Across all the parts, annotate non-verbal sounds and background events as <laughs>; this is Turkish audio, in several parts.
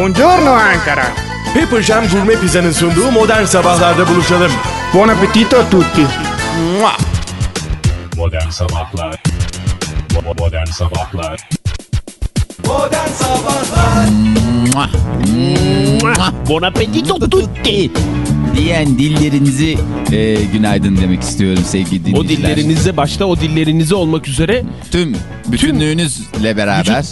Buongiorno Ankara. Pepper Jam Gourmet Pizza'nın sunduğu modern sabahlarda buluşalım. Buon appetito a tutti. Mua! Modern Sabahlar Bo- Modern Sabahlar Buon appetito tutti. Diyen dillerinizi e, günaydın demek istiyorum sevgili dinleyiciler. O dillerinize başta o dillerinize olmak üzere Tüm bütünlüğünüzle beraber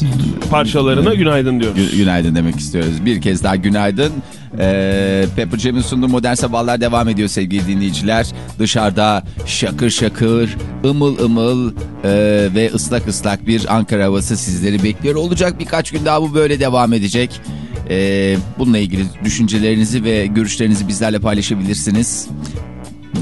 parçalarına günaydın diyoruz. gü- günaydın demek istiyoruz. Bir kez daha günaydın. Ee, Pepper Jam'in sunduğu Modern Sabahlar devam ediyor sevgili dinleyiciler. Dışarıda şakır şakır, ımıl ımıl e, ve ıslak ıslak bir Ankara havası sizleri bekliyor. Olacak birkaç gün daha bu böyle devam edecek. Ee, bununla ilgili düşüncelerinizi ve görüşlerinizi bizlerle paylaşabilirsiniz.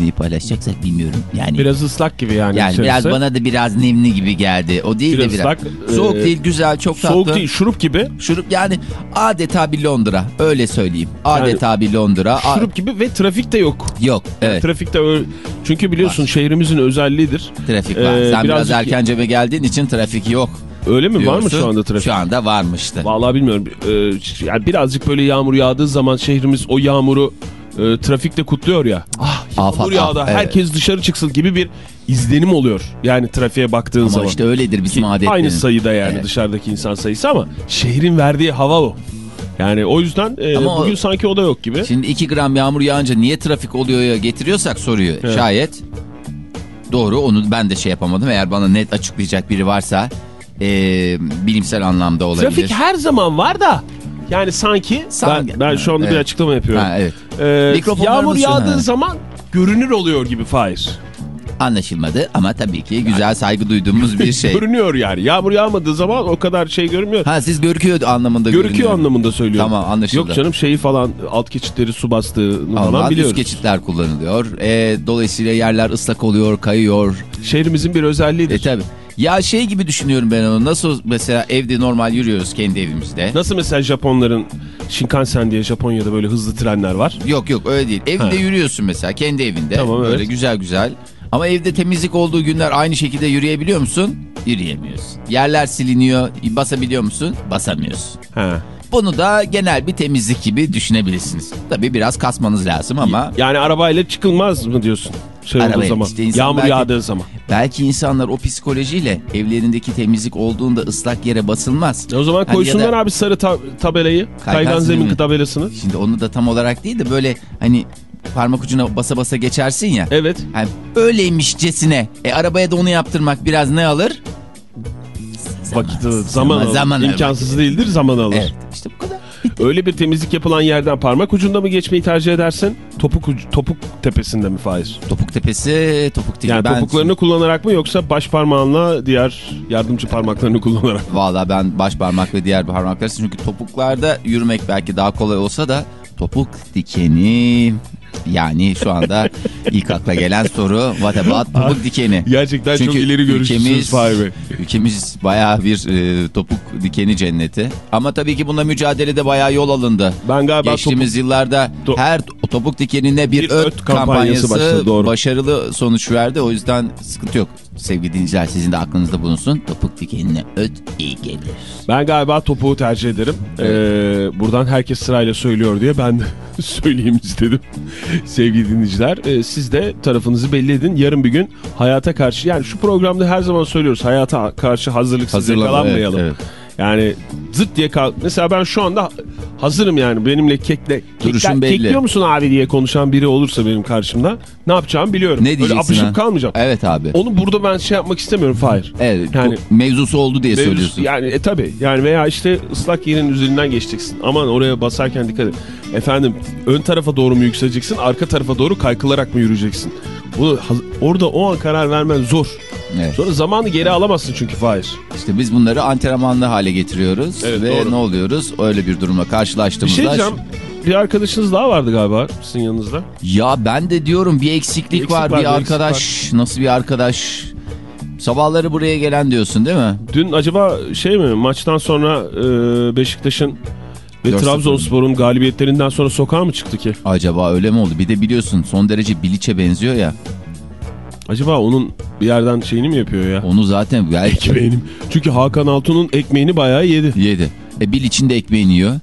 Neyi paylaşacaksak bilmiyorum. Yani Biraz ıslak gibi yani. yani biraz bana da biraz nemli gibi geldi. O değil Biraz de biraz. ıslak, Soğuk e, değil, güzel, çok tatlı. Soğuk değil şurup gibi. Şurup yani adeta bir Londra. Öyle söyleyeyim. Adeta bir Londra. Şurup gibi ve trafik de yok. Yok. Evet. Trafikte öyle. Çünkü biliyorsun Var. şehrimizin özelliğidir. trafik var. Ee, Sen biraz birazcık- erkenceme geldiğin için trafik yok. Öyle mi? Var mı diyorsun. şu anda trafik? Şu anda varmıştı. Vallahi bilmiyorum. Ee, yani birazcık böyle yağmur yağdığı zaman şehrimiz o yağmuru e, trafikte kutluyor ya. Ah yağmur yağdı. ah, evet. Herkes dışarı çıksın gibi bir izlenim oluyor. Yani trafiğe baktığın Ama zaman. işte öyledir bizim adetlerimiz. Aynı sayıda yani Evet. dışarıdaki insan sayısı ama şehrin verdiği hava o. Yani o yüzden e, Ama o- bugün sanki o da yok gibi. Şimdi 2 gram yağmur yağınca niye trafik oluyor ya getiriyorsak soruyor. Evet. Şayet doğru onu ben de şey yapamadım. Eğer bana net açıklayacak biri varsa e, bilimsel anlamda olabilir. Trafik her zaman var da yani sanki Sanki- ben, ben şu anda bir Evet. açıklama yapıyorum. Ha, evet. Mikrofonlarını yağmur yağdığı ha. zaman görünür oluyor gibi Faiz. Anlaşılmadı ama tabii ki güzel saygı duyduğumuz bir şey. <laughs> Görünüyor yani. Yağmur yağmadığı zaman o kadar şey görünmüyor. Ha siz görüküyor anlamında Görüküyor görünüyor. anlamında söylüyorum. Tamam, anlaşıldı. Yok canım şeyi falan alt geçitleri su bastığını Ama falan üst biliyoruz. geçitler kullanılıyor. E, dolayısıyla yerler ıslak oluyor, kayıyor. Şehrimizin bir özelliğidir. E tabi. Ya şey gibi düşünüyorum ben onu. Nasıl mesela evde normal yürüyoruz kendi evimizde. Nasıl mesela Japonların Shinkansen diye Japonya'da böyle hızlı trenler var. Yok yok öyle değil. Evde Ha. yürüyorsun mesela kendi evinde. Tamam, Böyle evet. güzel güzel. Ama evde temizlik olduğu günler aynı şekilde yürüyebiliyor musun? Yürüyemiyorsun. Yerler siliniyor. Basabiliyor musun? Basamıyorsun. Ha. Bunu da genel bir temizlik gibi düşünebilirsiniz. Tabii biraz kasmanız lazım ama Yani arabayla çıkılmaz mı diyorsun? Arabayla zaman. işte Yağmur belki- yağdığı zaman. belki insanlar o psikolojiyle evlerindeki temizlik olduğunda ıslak yere basılmaz. E o zaman Hani koysunlar ya da- abi sarı ta- tabelayı. Kaygan Kaygan zemin zemin. tabelasını. Şimdi onu da tam olarak değil de böyle hani parmak ucuna basa basa geçersin ya. Evet. Hani öyleymişcesine. E arabaya da onu yaptırmak biraz ne alır? Vakit alır. Zaman, alır. zaman alır. İmkansız değildir zaman alır. Evet işte bu kadar. Öyle bir temizlik yapılan yerden parmak ucunda mı geçmeyi tercih edersin? Topuk ucu- topuk tepesinde mi Faiz? Topuk tepesi, topuk değil. Yani ben, topuklarını kullanarak mı yoksa baş parmağınla diğer yardımcı parmaklarını kullanarak mı? Valla ben baş parmak ve diğer parmaklar çünkü topuklarda yürümek belki daha kolay olsa da topuk dikeni yani şu anda ilk akla gelen soru what about topuk dikeni? Gerçekten çok Çünkü ileri görüşlüsünüz Fahir Bey. ülkemiz bayağı bir e, topuk dikeni cenneti. Ama tabii ki bunda mücadelede bayağı yol alındı. Ben galiba Geçtiğimiz yıllarda To- her topuk dikenine bir, Bir öt, öt kampanyası kampanyası, başladı, doğru. başarılı sonuç verdi. O yüzden sıkıntı yok. Sevgili dinleyiciler sizin de aklınızda bulunsun. Topuk dikenine öt iyi gelir. Ben galiba topuğu tercih ederim. Ee, buradan herkes sırayla söylüyor diye ben de <laughs> söyleyeyim istedim. Sevgili dinleyiciler e, siz de tarafınızı belli edin. Yarın bir gün hayata karşı yani şu programda her zaman söylüyoruz hayata karşı hazırlıksız Hazırlan- yakalanmayalım. evet, Yani zıt diye kal. Mesela ben şu anda hazırım yani benimle kekle. Duruşun belli. Kekliyor musun abi diye konuşan biri olursa benim karşımda ne yapacağımı biliyorum. Ne Öyle diyeceksin apışıp ha? kalmayacağım. Evet abi. Onu burada ben şey yapmak istemiyorum Fahir. Evet, Yani- mevzusu oldu diye Mevzusu- söylüyorsun. Yani e tabi yani veya işte ıslak yerin üzerinden geçeceksin. Aman oraya basarken dikkat et. Efendim ön tarafa doğru mu yükseleceksin arka tarafa doğru kaykılarak mı yürüyeceksin? Bunu orada o an karar vermen zor. Evet. Sonra zamanı geri alamazsın çünkü Fahir. İşte biz bunları antrenmanlı hale getiriyoruz Evet, ve doğru. ne oluyoruz? Öyle bir durumla Bir karşılaştığımızda. şey diyeceğim. Bir arkadaşınız daha vardı galiba sizin yanınızda. Ya ben de diyorum bir eksiklik Bir eksik var, var, bir bir arkadaş. Nasıl bir arkadaş? Sabahları buraya gelen diyorsun değil mi? Dün acaba şey mi maçtan sonra e, Beşiktaş'ın ve 4-0. Trabzonspor'un galibiyetlerinden sonra sokağa mı çıktı ki? Acaba öyle mi oldu? Bir de biliyorsun son derece Bilic'e benziyor ya. Acaba onun bir yerden şeyini mi yapıyor ya? Onu zaten <laughs> belki Ekmeğini. Çünkü Hakan Altun'un ekmeğini bayağı yedi. yedi. E Bilic'in de ekmeğini yiyor.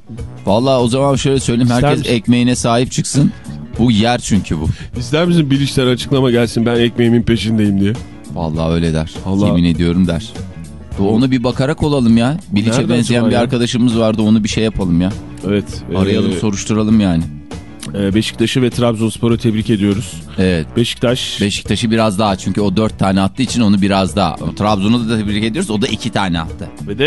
Vallahi o zaman şöyle söyleyeyim. İster Herkes misin? ekmeğine sahip çıksın. Bu yer çünkü bu. İster misin bilişler açıklama gelsin ben ekmeğimin peşindeyim diye. Vallahi öyle der. Allah- Yemin ediyorum der. Ona bir bakarak olalım ya. Nereden benzeyen bir ya? arkadaşımız vardı. Onu bir şey yapalım ya. Evet. Arayalım e, soruşturalım yani. E, Beşiktaş'ı ve Trabzonspor'u tebrik ediyoruz. Evet. Beşiktaş Beşiktaş'ı biraz daha çünkü o dört tane attığı için onu biraz daha. Trabzon'u da tebrik ediyoruz. O da iki tane attı. ve de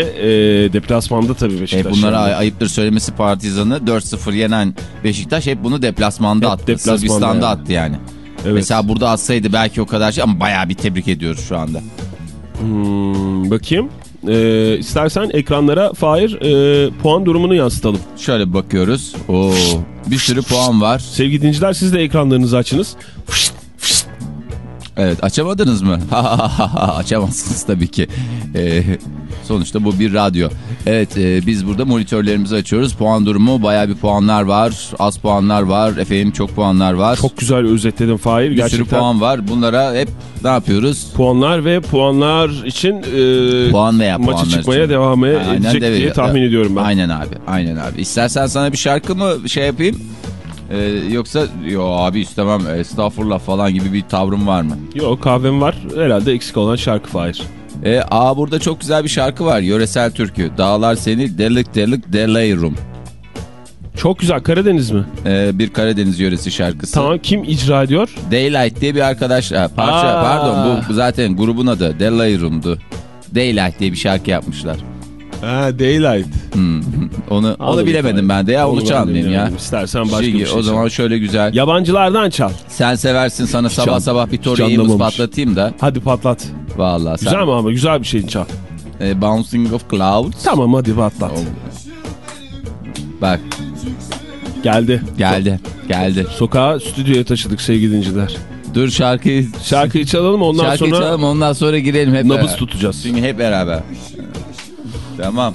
e, deplasmanda tabii E Beşiktaş. bunlara yani. ay- ayıptır söylemesi Partizan'ı 4-0 yenen Beşiktaş hep bunu deplasmanda Hep attı. deplasmanda Sırbistan'da yani. attı yani. Evet. Mesela burada atsaydı belki o kadar şey ama bayağı bir tebrik ediyoruz şu anda. Hmm, bakayım. E, istersen ekranlara Fahir e, puan durumunu yansıtalım. Şöyle bakıyoruz. Oo, bir sürü puan var. Sevgili dinciler siz de ekranlarınızı açınız. Evet açamadınız mı? <laughs> Açamazsınız tabii ki. Ee, sonuçta bu bir radyo. Evet e, biz burada monitörlerimizi açıyoruz. Puan durumu baya bir puanlar var. Az puanlar var. Efendim çok puanlar var. Çok güzel özetledin Fahir. bir Gerçekten sürü puan var. Bunlara hep ne yapıyoruz? puanlar ve puanlar için e, Puan veya maçı çıkmaya için. devam Aynen edecek de- diye tahmin ediyorum ben. Aynen abi. Aynen abi. İstersen sana bir şarkı mı şey yapayım? Ee, yoksa yo abi istemem estağfurullah falan gibi bir tavrım var mı? Yok kahvem var. Herhalde eksik olan şarkı Fahir. E, aa burada çok güzel bir şarkı var. Yöresel türkü. Dağlar seni delik delik delayrum. Çok güzel. Karadeniz mi? E, bir Karadeniz yöresi şarkısı. Tamam. Kim icra ediyor? Daylight diye bir arkadaş. Ha, parça Aa. pardon bu zaten grubun adı. Delayrum'du. Daylight diye bir şarkı yapmışlar. Ha Daylight. Hmm. Onu onu bilemedim ben de ya. Onu, ben çalmayayım ya. İstersen başka Şimdi, bir şey o zaman çal. şöyle güzel. Yabancılardan çal. Sen seversin sana sabah an- sabah bir hiç anlamamış. patlatayım da. Hadi patlat. Vallahi sen. Güzel mi ama? Güzel bir şey çal. E, Bouncing of Clouds. Tamam hadi patlat. Bak Geldi. geldi. Geldi. Sokağa stüdyoya taşıdık sevgili dinciler. Dur şarkıyı Şarkıyı çalalım ondan Şarkıyı sonra çalalım ondan sonra girelim hep nabız beraber. tutacağız. Çünkü hep beraber. Tamam.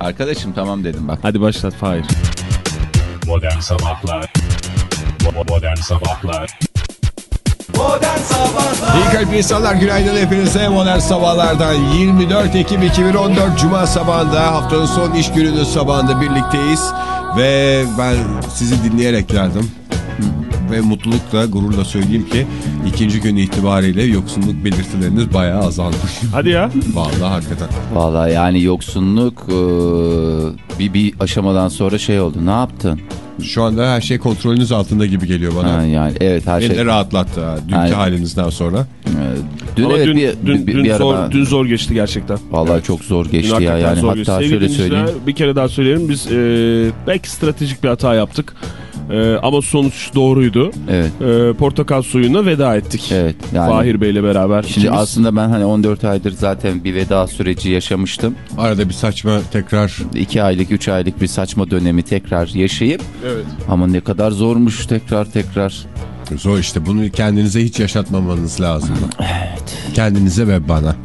Arkadaşım tamam dedim bak. Hadi başlat Fahir. Modern Sabahlar Bo- Modern Sabahlar İyi kalp insanlar günaydın hepinize modern sabahlardan 24 Ekim 2014 Cuma sabahında haftanın son iş gününün sabahında birlikteyiz ve ben sizi dinleyerek geldim ve mutlulukla gururla söyleyeyim ki ikinci gün itibariyle yoksunluk belirtileriniz bayağı azalmış. Hadi ya. <laughs> Vallahi hakikaten. Vallahi yani yoksunluk eee, bir, bir aşamadan sonra şey oldu. Ne yaptın? Şu anda her şey kontrolünüz altında gibi geliyor bana. Ha, yani evet her Beni şey. de rahatlattı ha, dünkü Aynen. halinizden sonra. Eee, Dün Ama evet dün, bir, dün, bir, dün bir ara zor, dün zor geçti gerçekten. Vallahi çok zor Dün geçti ya hakikaten yani hatta geçti. Şöyle söyleyeyim. Bir kere daha söyleyelim biz e, belki stratejik bir hata yaptık. E, ama sonuç doğruydu. Evet. E, portakal suyuna veda ettik. Evet. Yani Fahir Bey'le beraber. Şimdi İkimiz- aslında ben hani 14 aydır zaten bir veda süreci yaşamıştım. Arada bir saçma tekrar 2 aylık 3 aylık bir saçma dönemi tekrar yaşayıp Evet. ama ne kadar zormuş tekrar tekrar. Zor işte bunu kendinize hiç yaşatmamanız lazım. Evet. Kendinize ve bana.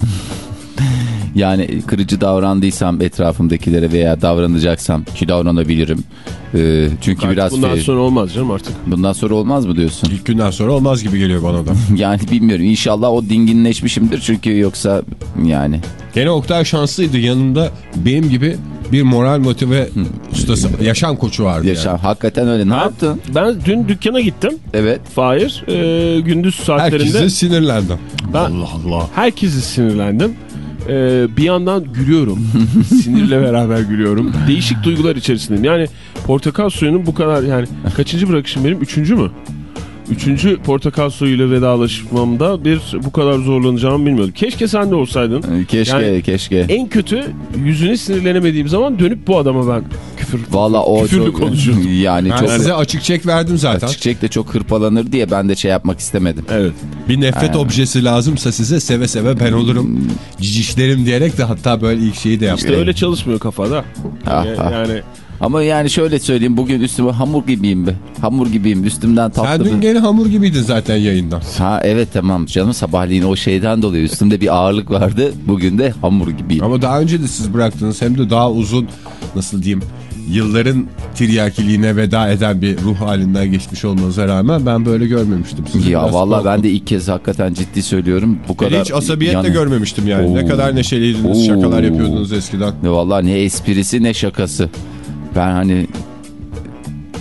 Yani kırıcı davrandıysam etrafımdakilere veya davranacaksam ki davranabilirim. Ee, çünkü Artık biraz bundan fe- sonra olmaz canım artık. bundan sonra olmaz mı diyorsun? İlk günden sonra olmaz gibi geliyor bana da. <laughs> Yani bilmiyorum. İnşallah o dinginleşmişimdir çünkü yoksa yani Gene Oktay şanslıydı yanında benim gibi bir moral motive ustası, yaşam koçu vardı. yaşam Yani. hakikaten öyle. Ne Ben- yaptın? Ben dün dükkana gittim. Evet. Fahir e, gündüz saatlerinde Herkese sinirlendim. Ben- Allah Allah. herkesi sinirlendim. E, bir yandan gülüyorum. <laughs> Sinirle beraber gülüyorum. Değişik duygular içerisindeyim. Yani portakal suyunun bu kadar yani kaçıncı bırakışım benim? Üçüncü mü? Üçüncü portakal suyuyla vedalaşmamda bir bu kadar zorlanacağımı bilmiyordum. Keşke sen de olsaydın. Ee, Keşke Yani- keşke. En kötü yüzüne sinirlenemediğim zaman dönüp bu adama ben küfür Valla o küfürlü çok konuşuyordum. <laughs> yani Ben çok size açık çek verdim zaten. Çiçek de çok hırpalanır diye ben de şey yapmak istemedim. Evet. Bir nefret objesi lazımsa size seve seve ben olurum. Cicişlerim diyerek de hatta böyle ilk şeyi de yaptım. İşte öyle çalışmıyor kafada. Ah, Ya- ah. yani Ama yani şöyle söyleyeyim bugün üstüme hamur gibiyim be. Hamur gibiyim üstümden Sen tatlı dün bir... gene hamur gibiydin zaten yayından. Ha evet tamam canım sabahleyin o şeyden dolayı üstümde bir ağırlık vardı. Bugün de hamur gibiyim. Ama daha önce de siz bıraktınız hem de daha uzun nasıl diyeyim yılların tiryakiliğine veda eden bir ruh halinden geçmiş olmanıza rağmen ben böyle görmemiştim sizi. Ya vallahi ben de ilk kez hakikaten ciddi söylüyorum. Bu kadar hiç asabiyetle yani- görmemiştim yani. Ne Oo. kadar neşeliydiniz, Oo. şakalar yapıyordunuz eskiden. Ne vallahi ne esprisi ne şakası. Ben hani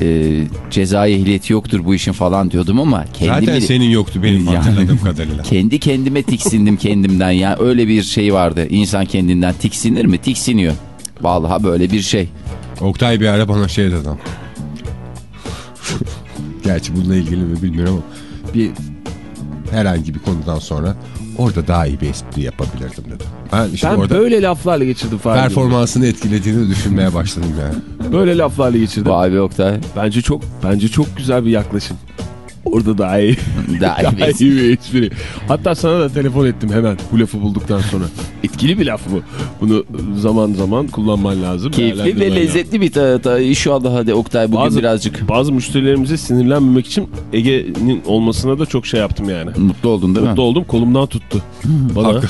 e, cezai ehliyeti yoktur bu işin falan diyordum ama kendimi... Zaten senin yoktu benim Yani. hatırladığım <laughs> kadarıyla. Kendi kendime tiksindim kendimden ya. Öyle bir şey vardı. İnsan kendinden tiksinir mi? Tiksiniyor. Vallahi böyle bir şey. Oktay bir ara bana şey dedi. Gerçi bununla ilgili mi bilmiyorum ama bir herhangi bir konudan sonra orada daha iyi bir espri yapabilirdim dedi. Ben işte Ben orada böyle laflarla geçirdim Fahir. performansını etkilediğini düşünmeye başladım yani. Böyle laflarla geçirdim. Vay be Oktay. Bence çok bence çok güzel bir yaklaşım. Orada <laughs> daha iyi. Daha iyi daha espri. iyi bir espri. Hatta sana da telefon ettim hemen bu lafı bulduktan sonra. Etkili bir laf bu. Bunu zaman zaman kullanman lazım. Keyifli ve lezzetli bir ta, ta, şu anda hadi Oktay bugün Bazı- birazcık. Bazı müşterilerimize sinirlenmemek için Ege'nin olmasına da çok şey yaptım yani. mutlu oldun değil Mutlu mi? oldum kolumdan tuttu. <laughs> Bana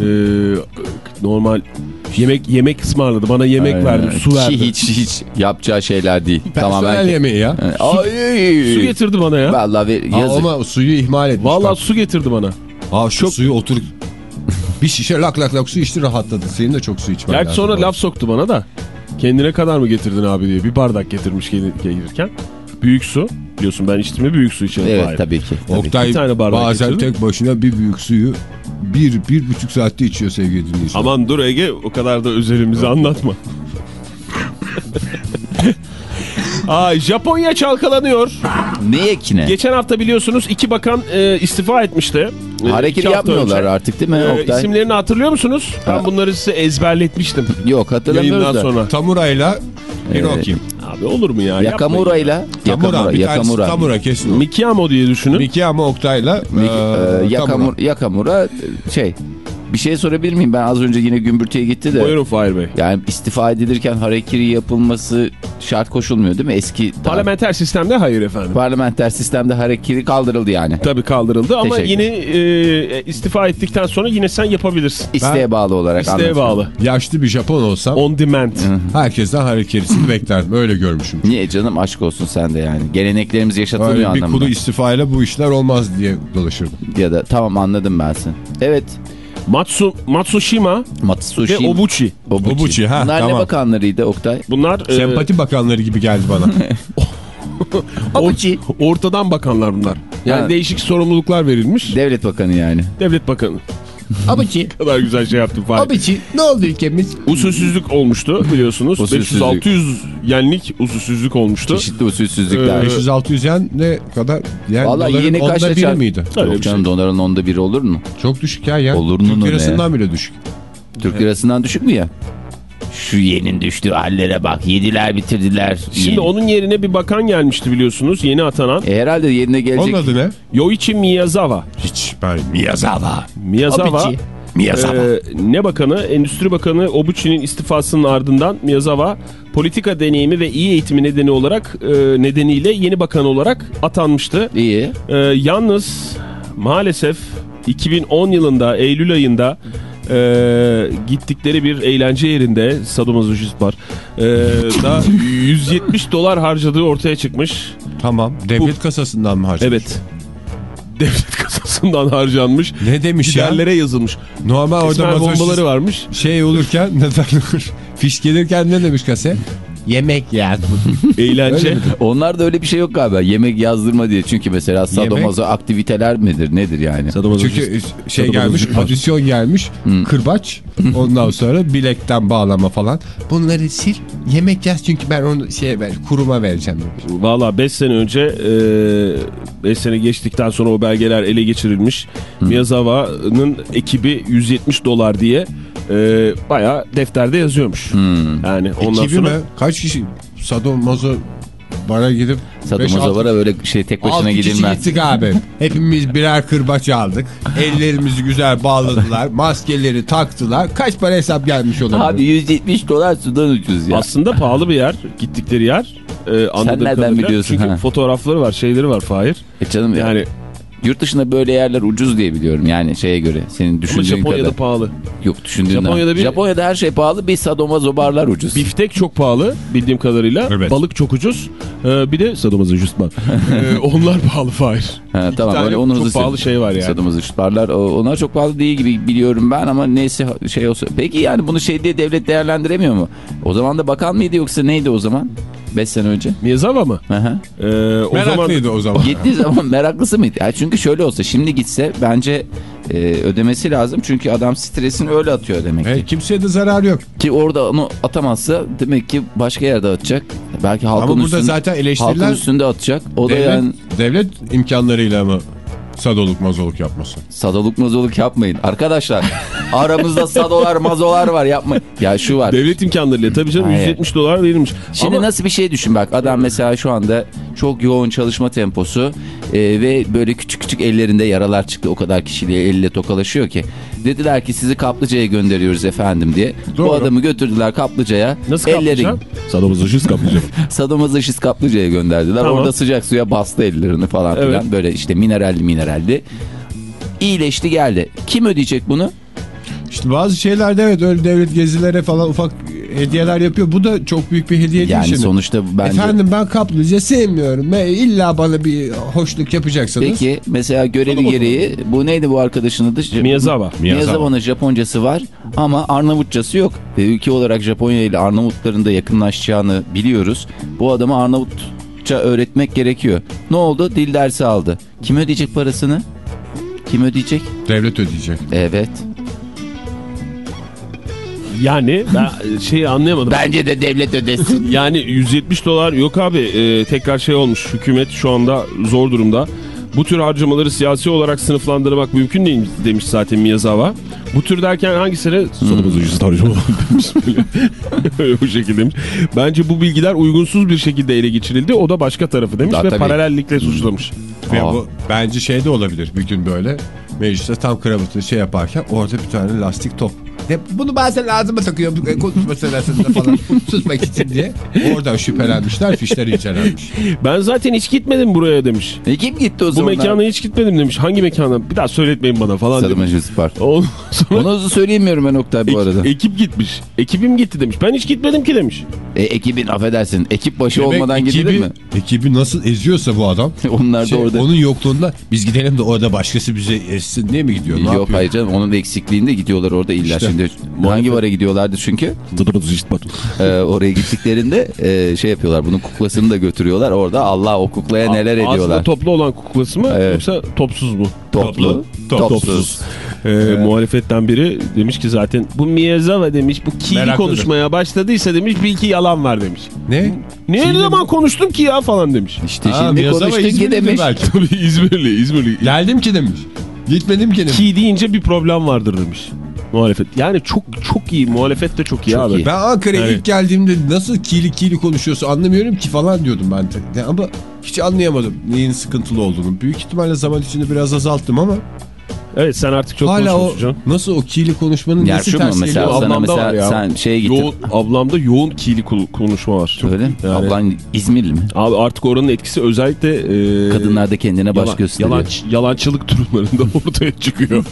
e, normal yemek yemek ısmarladı. Bana yemek Aynen. verdi, su verdi. <laughs> Hiç hiç yapacağı şeyler değil. Personel Tamamen. yemeği ya. Ay, Su getirdi bana ya. Vallahi yazık. ama suyu ihmal etmiş. Vallahi bak. su getirdi bana. Ha şu suyu otur. <laughs> Bir şişe lak lak lak su içti rahatladı. Senin de çok su içmen Gerçi sonra laf soktu bana da. Kendine kadar mı getirdin abi diye. Bir bardak getirmiş gel- gelirken. Büyük su. Biliyorsun ben içtiğimde büyük su içerim. Evet tabii ki. Tabii. Oktay Bir tane bardak bazen getirdim. tek başına bir büyük suyu bir, bir buçuk saatte içiyor sevgili dinleyiciler. Aman dur Ege o kadar da özelimizi anlatma. <laughs> Aa, Japonya çalkalanıyor. Ne? Geçen hafta biliyorsunuz iki bakan e, istifa etmişti. E, Hareket yapmıyorlar önce. artık değil mi E, Oktay? isimlerini hatırlıyor musunuz? Ben bunları size ezberletmiştim. Yok hatırlamıyoruz Yayından da. sonra. Tamura'yla Hiroki. Evet. Abi olur mu ya? Yakamura ile Tamura, Yakamura, bir tanesi Yakamura. Tamura kesin. Mikiyamo diye düşünün. Miki ama Oktay'la Mik- e, e, Yakamura, Tamura. Yakamura e, şey bir şey sorabilir miyim? Ben az önce yine gümbürtüye gitti de. Buyurun Fahir Bey. Yani istifa edilirken harekiri yapılması şart koşulmuyor değil mi? Eski daha- Parlamenter sistemde hayır efendim. parlamenter sistemde harekiri kaldırıldı yani. Tabii kaldırıldı ama yine e, istifa ettikten sonra yine sen yapabilirsin. İsteğe bağlı olarak İsteğe anlatıyorum. bağlı. Yaşlı bir Japon olsam On demand. herkesten hareketini beklerdim. Öyle görmüşüm. Niye canım aşk olsun sen de yani. Geleneklerimiz yaşatılmıyor Öyle bir anlamında. kuru istifayla bu işler olmaz diye dolaşırdım. Ya da tamam anladım ben seni. Evet. Matsu, Matsushima Matsushi. ve Obuchi. Obuchi. Obuchi, ha, Bunlar ne tamam. bakanlarıydı Oktay? Bunlar e, Sempati bakanları gibi geldi bana. <laughs> <laughs> Obuchi. ortadan bakanlar bunlar. Yani Ha. değişik sorumluluklar verilmiş. Devlet bakanı yani. Devlet bakanı. <laughs> Obuchi. Ne kadar güzel şey yaptın Fahir. Obuchi ne oldu ülkemiz? Usulsüzlük olmuştu biliyorsunuz. Usulsüzlük. 500-600 yenlik usulsüzlük olmuştu. Çeşitli usulsüzlükler. Ee, 500-600 yen ne kadar? Yani doların yeni onda kaçta çarp- miydi? Öyle Yok bir şey. canım doların onda biri olur mu? Çok düşük ya yen. Olur mu Türk lirasından bile düşük. Türk lirasından düşük mü ya? Şu yenin düştüğü hallere bak. Yediler bitirdiler. Şimdi Yeni- onun yerine bir bakan gelmişti biliyorsunuz. Yeni atanan. E, herhalde yerine gelecek. Onun adı ne? Yoichi Miyazawa. Hiç ben Miyazawa. Miyazawa. Obuchi. Ee, ne bakanı? Endüstri Bakanı Obuchi'nin istifasının ardından Miyazawa politika deneyimi ve iyi eğitimi nedeni olarak e, nedeniyle yeni bakan olarak atanmıştı. İyi. Ee, yalnız maalesef 2010 yılında Eylül ayında e, gittikleri bir eğlence yerinde sadomazochist bar e, da 170 dolar harcadığı ortaya çıkmış. Tamam. Devlet kasasından mı harcamış? Evet. Devlet kasasından harcanmış. Ne demiş ya? Giderlere yazılmış. Normal orada bombaları varmış. şey olurken <laughs> ne denir? Fiş gelirken ne demiş kase? Yemek yer. <laughs> Eğlence. Onlarda da öyle bir şey yok galiba. Yemek yazdırma diye. Çünkü mesela sadomazo aktiviteler midir nedir yani? Sadomazochist. Çünkü şey gelmiş, adisyon gelmiş, kırbaç, <laughs> ondan sonra bilekten bağlama falan. Bunları sil, yemek yaz çünkü ben onu şeye ver, kuruma vereceğim demiş. Valla 5 sene önce 5 sene geçtikten sonra o belgeler ele geçirilmiş. Miyazawa'nın ekibi 170 dolar diye e, bayağı defterde yazıyormuş. Yani ondan Ekibi sonra mi? Kaç kişi? Sadomazo bara gidip Sadomazovara böyle şey tek başına 6 kişi gidilmez. gittik abi. <laughs> Hepimiz birer kırbaç aldık. Ellerimizi güzel bağladılar. Maskeleri taktılar. Kaç para hesap gelmiş olabilir? Abi 170 dolar sudan ucuz ya. aslında pahalı bir yer gittikleri yer. E, anladığım nereden biliyorsun, Çünkü ha? fotoğrafları var şeyleri var Fahir. E canım Yani Yurt dışında böyle yerler ucuz diye biliyorum yani şeye göre. Senin Ama düşündüğün Japonya'da kadar. pahalı. Yok düşündüğünden. Japonya'da Japonya'da, bir- her şey pahalı. Bir sadomazo barlar ucuz. Biftek çok pahalı bildiğim kadarıyla. Evet. Balık çok ucuz. Ee, bir de sadomazı just var. <laughs> Ee, onlar pahalı Fahir. Ha, tamam öyle onu çok hızlı pahalı söyleyeyim. şey var yani. Sadomazo barlar o- onlar çok pahalı değil gibi biliyorum ben ama neyse şey olsa. Peki yani bunu şey diye devlet değerlendiremiyor mu? O zaman da bakan mıydı yoksa neydi o zaman? 5 sene önce. Miyazawa mı? Hı hı. Ee, o zaman Meraklıydı o zaman. Gittiği zaman meraklısı mıydı? Ya çünkü şöyle olsa şimdi gitse bence e, ödemesi lazım. Çünkü adam stresini öyle atıyor demek ki. Evet, kimseye de zarar yok. Ki orada onu atamazsa demek ki başka yerde atacak. Belki halkın Ama burada üstünde, zaten eleştirilen halkın üstünde atacak. O da devlet, yani devlet imkanlarıyla mı sadoluk mazoluk yapmasın? sadoluk mazoluk yapmayın. Arkadaşlar aramızda sadolar mazolar var yapmayın. Ya şu var. devlet imkanlarıyla tabii canım Hayır. 170 dolar verilmiş. Şimdi Ama nasıl bir şey düşün bak adam mesela şu anda çok yoğun çalışma temposu e, ve böyle küçük küçük ellerinde yaralar çıktı o kadar kişiyle elle tokalaşıyor ki. Dediler ki sizi kaplıcaya gönderiyoruz efendim diye. Bu Doğru. adamı götürdüler kaplıcaya. nasıl elleri kaplayacağım? <laughs> Sadomazı just kaplayacağım. sadomazoşist kaplıcaya gönderdiler. Tamam. Orada sıcak suya bastı ellerini falan Evet. filan. Böyle işte mineralli mineralli. İyileşti geldi. Kim ödeyecek bunu? İşte bazı şeylerde evet öyle devlet gezilere falan ufak hediyeler yapıyor. Bu da çok büyük bir hediye değil Yani şimdi. sonuçta bence... Efendim ben kaplıca sevmiyorum. İlla bana bir hoşluk yapacaksanız. Peki mesela görevi gereği bu neydi bu arkadaşın adı? Miyazawa. Miyazawa'nın Japoncası var ama Arnavutçası yok. Ve ülke olarak Japonya ile Arnavutların da yakınlaşacağını biliyoruz. Bu adama Arnavutça öğretmek gerekiyor. Ne oldu? Dil dersi aldı. Kim ödeyecek parasını? Kim ödeyecek? Devlet ödeyecek. Evet. Yani ben şeyi anlayamadım. Bence de devlet ödesin. Yani 170 dolar yok abi e, tekrar şey olmuş hükümet şu anda zor durumda. Bu tür harcamaları siyasi olarak sınıflandırmak mümkün değil demiş zaten Miyazawa. Bu tür derken hangisine sonumuz ucuz harcamalar demiş. Öyle bu şekilde demiş. Bence bu bilgiler uygunsuz bir şekilde ele geçirildi. O da başka tarafı demiş Ya ve tabii. paralellikle suçlamış. Ve Aa. bu bence şey de olabilir bir gün böyle. Mecliste tam kravatını şey yaparken orada bir tane lastik top. Ne, bunu bazen ağzıma takıyorum e, konuşma sırasında falan susmak için diye. Oradan şüphelenmişler fişler incelenmiş. Ben zaten hiç gitmedim buraya demiş. E kim gitti o Bu zaman? mekana hiç gitmedim demiş. Hangi mekana? Bir daha söyletmeyin bana falan demiş. Sadomasochist var. Ondan sonra Onu söyleyemiyorum ben Oktay bu ek- arada. ekip gitmiş. Ekibim gitti demiş. Ben hiç gitmedim ki demiş. E, ekibin affedersin. Ekip başı Demek olmadan gidilir ekibi, mi? ekibi nasıl eziyorsa bu adam. <laughs> Onlar da şey, orada. Onun yokluğunda biz gidelim de orada başkası bize ezsin diye mi gidiyor? Ne Yok yapıyor? hayır canım onun da eksikliğinde gidiyorlar orada illa İşte, şimdi. Hangi bara gidiyorlardı çünkü? <laughs> Ee, oraya gittiklerinde e, şey yapıyorlar bunun kuklasını da götürüyorlar orada Allah o kuklaya neler Aslında ediyorlar. toplu olan kuklası mı Evet. yoksa topsuz mu? Toplu, topsuz. Ee, muhalefetten biri demiş ki zaten bu Miyazawa demiş bu kili Meraklıdır. konuşmaya başladıysa demiş bil ki yalan var demiş. Ne? Ne Kili zaman mi? konuştum ki ya falan demiş. İşte Aa, şimdi Miyazawa konuştuk ki demiş. belki. Tabii İzmirli İzmirli. Geldim ki demiş. Gitmedim ki demiş. Ki deyince bir problem vardır demiş. Muhalefet. Yani çok çok iyi. Muhalefet de çok iyi Çok abi. iyi. Ben Ankara'ya Evet. ilk geldiğimde nasıl kili kili konuşuyorsa anlamıyorum ki falan diyordum ben de. Ama hiç anlayamadım neyin sıkıntılı olduğunu. Büyük ihtimalle zaman içinde biraz azalttım ama Evet sen artık çok hala o canım. nasıl o kili konuşmanın Ya nesi ters mesela geliyor? Ablamda var mesela ya. sen şeye gittin. Yoğun, ablamda yoğun kili konuşma var. Öyle mi? Yani- Ablan İzmirli mi? Abi artık oranın etkisi özellikle e, Kadınlar da kendine baş yalan- gösteriyor. yalan, yalançılık durumlarında <laughs> ortaya çıkıyor.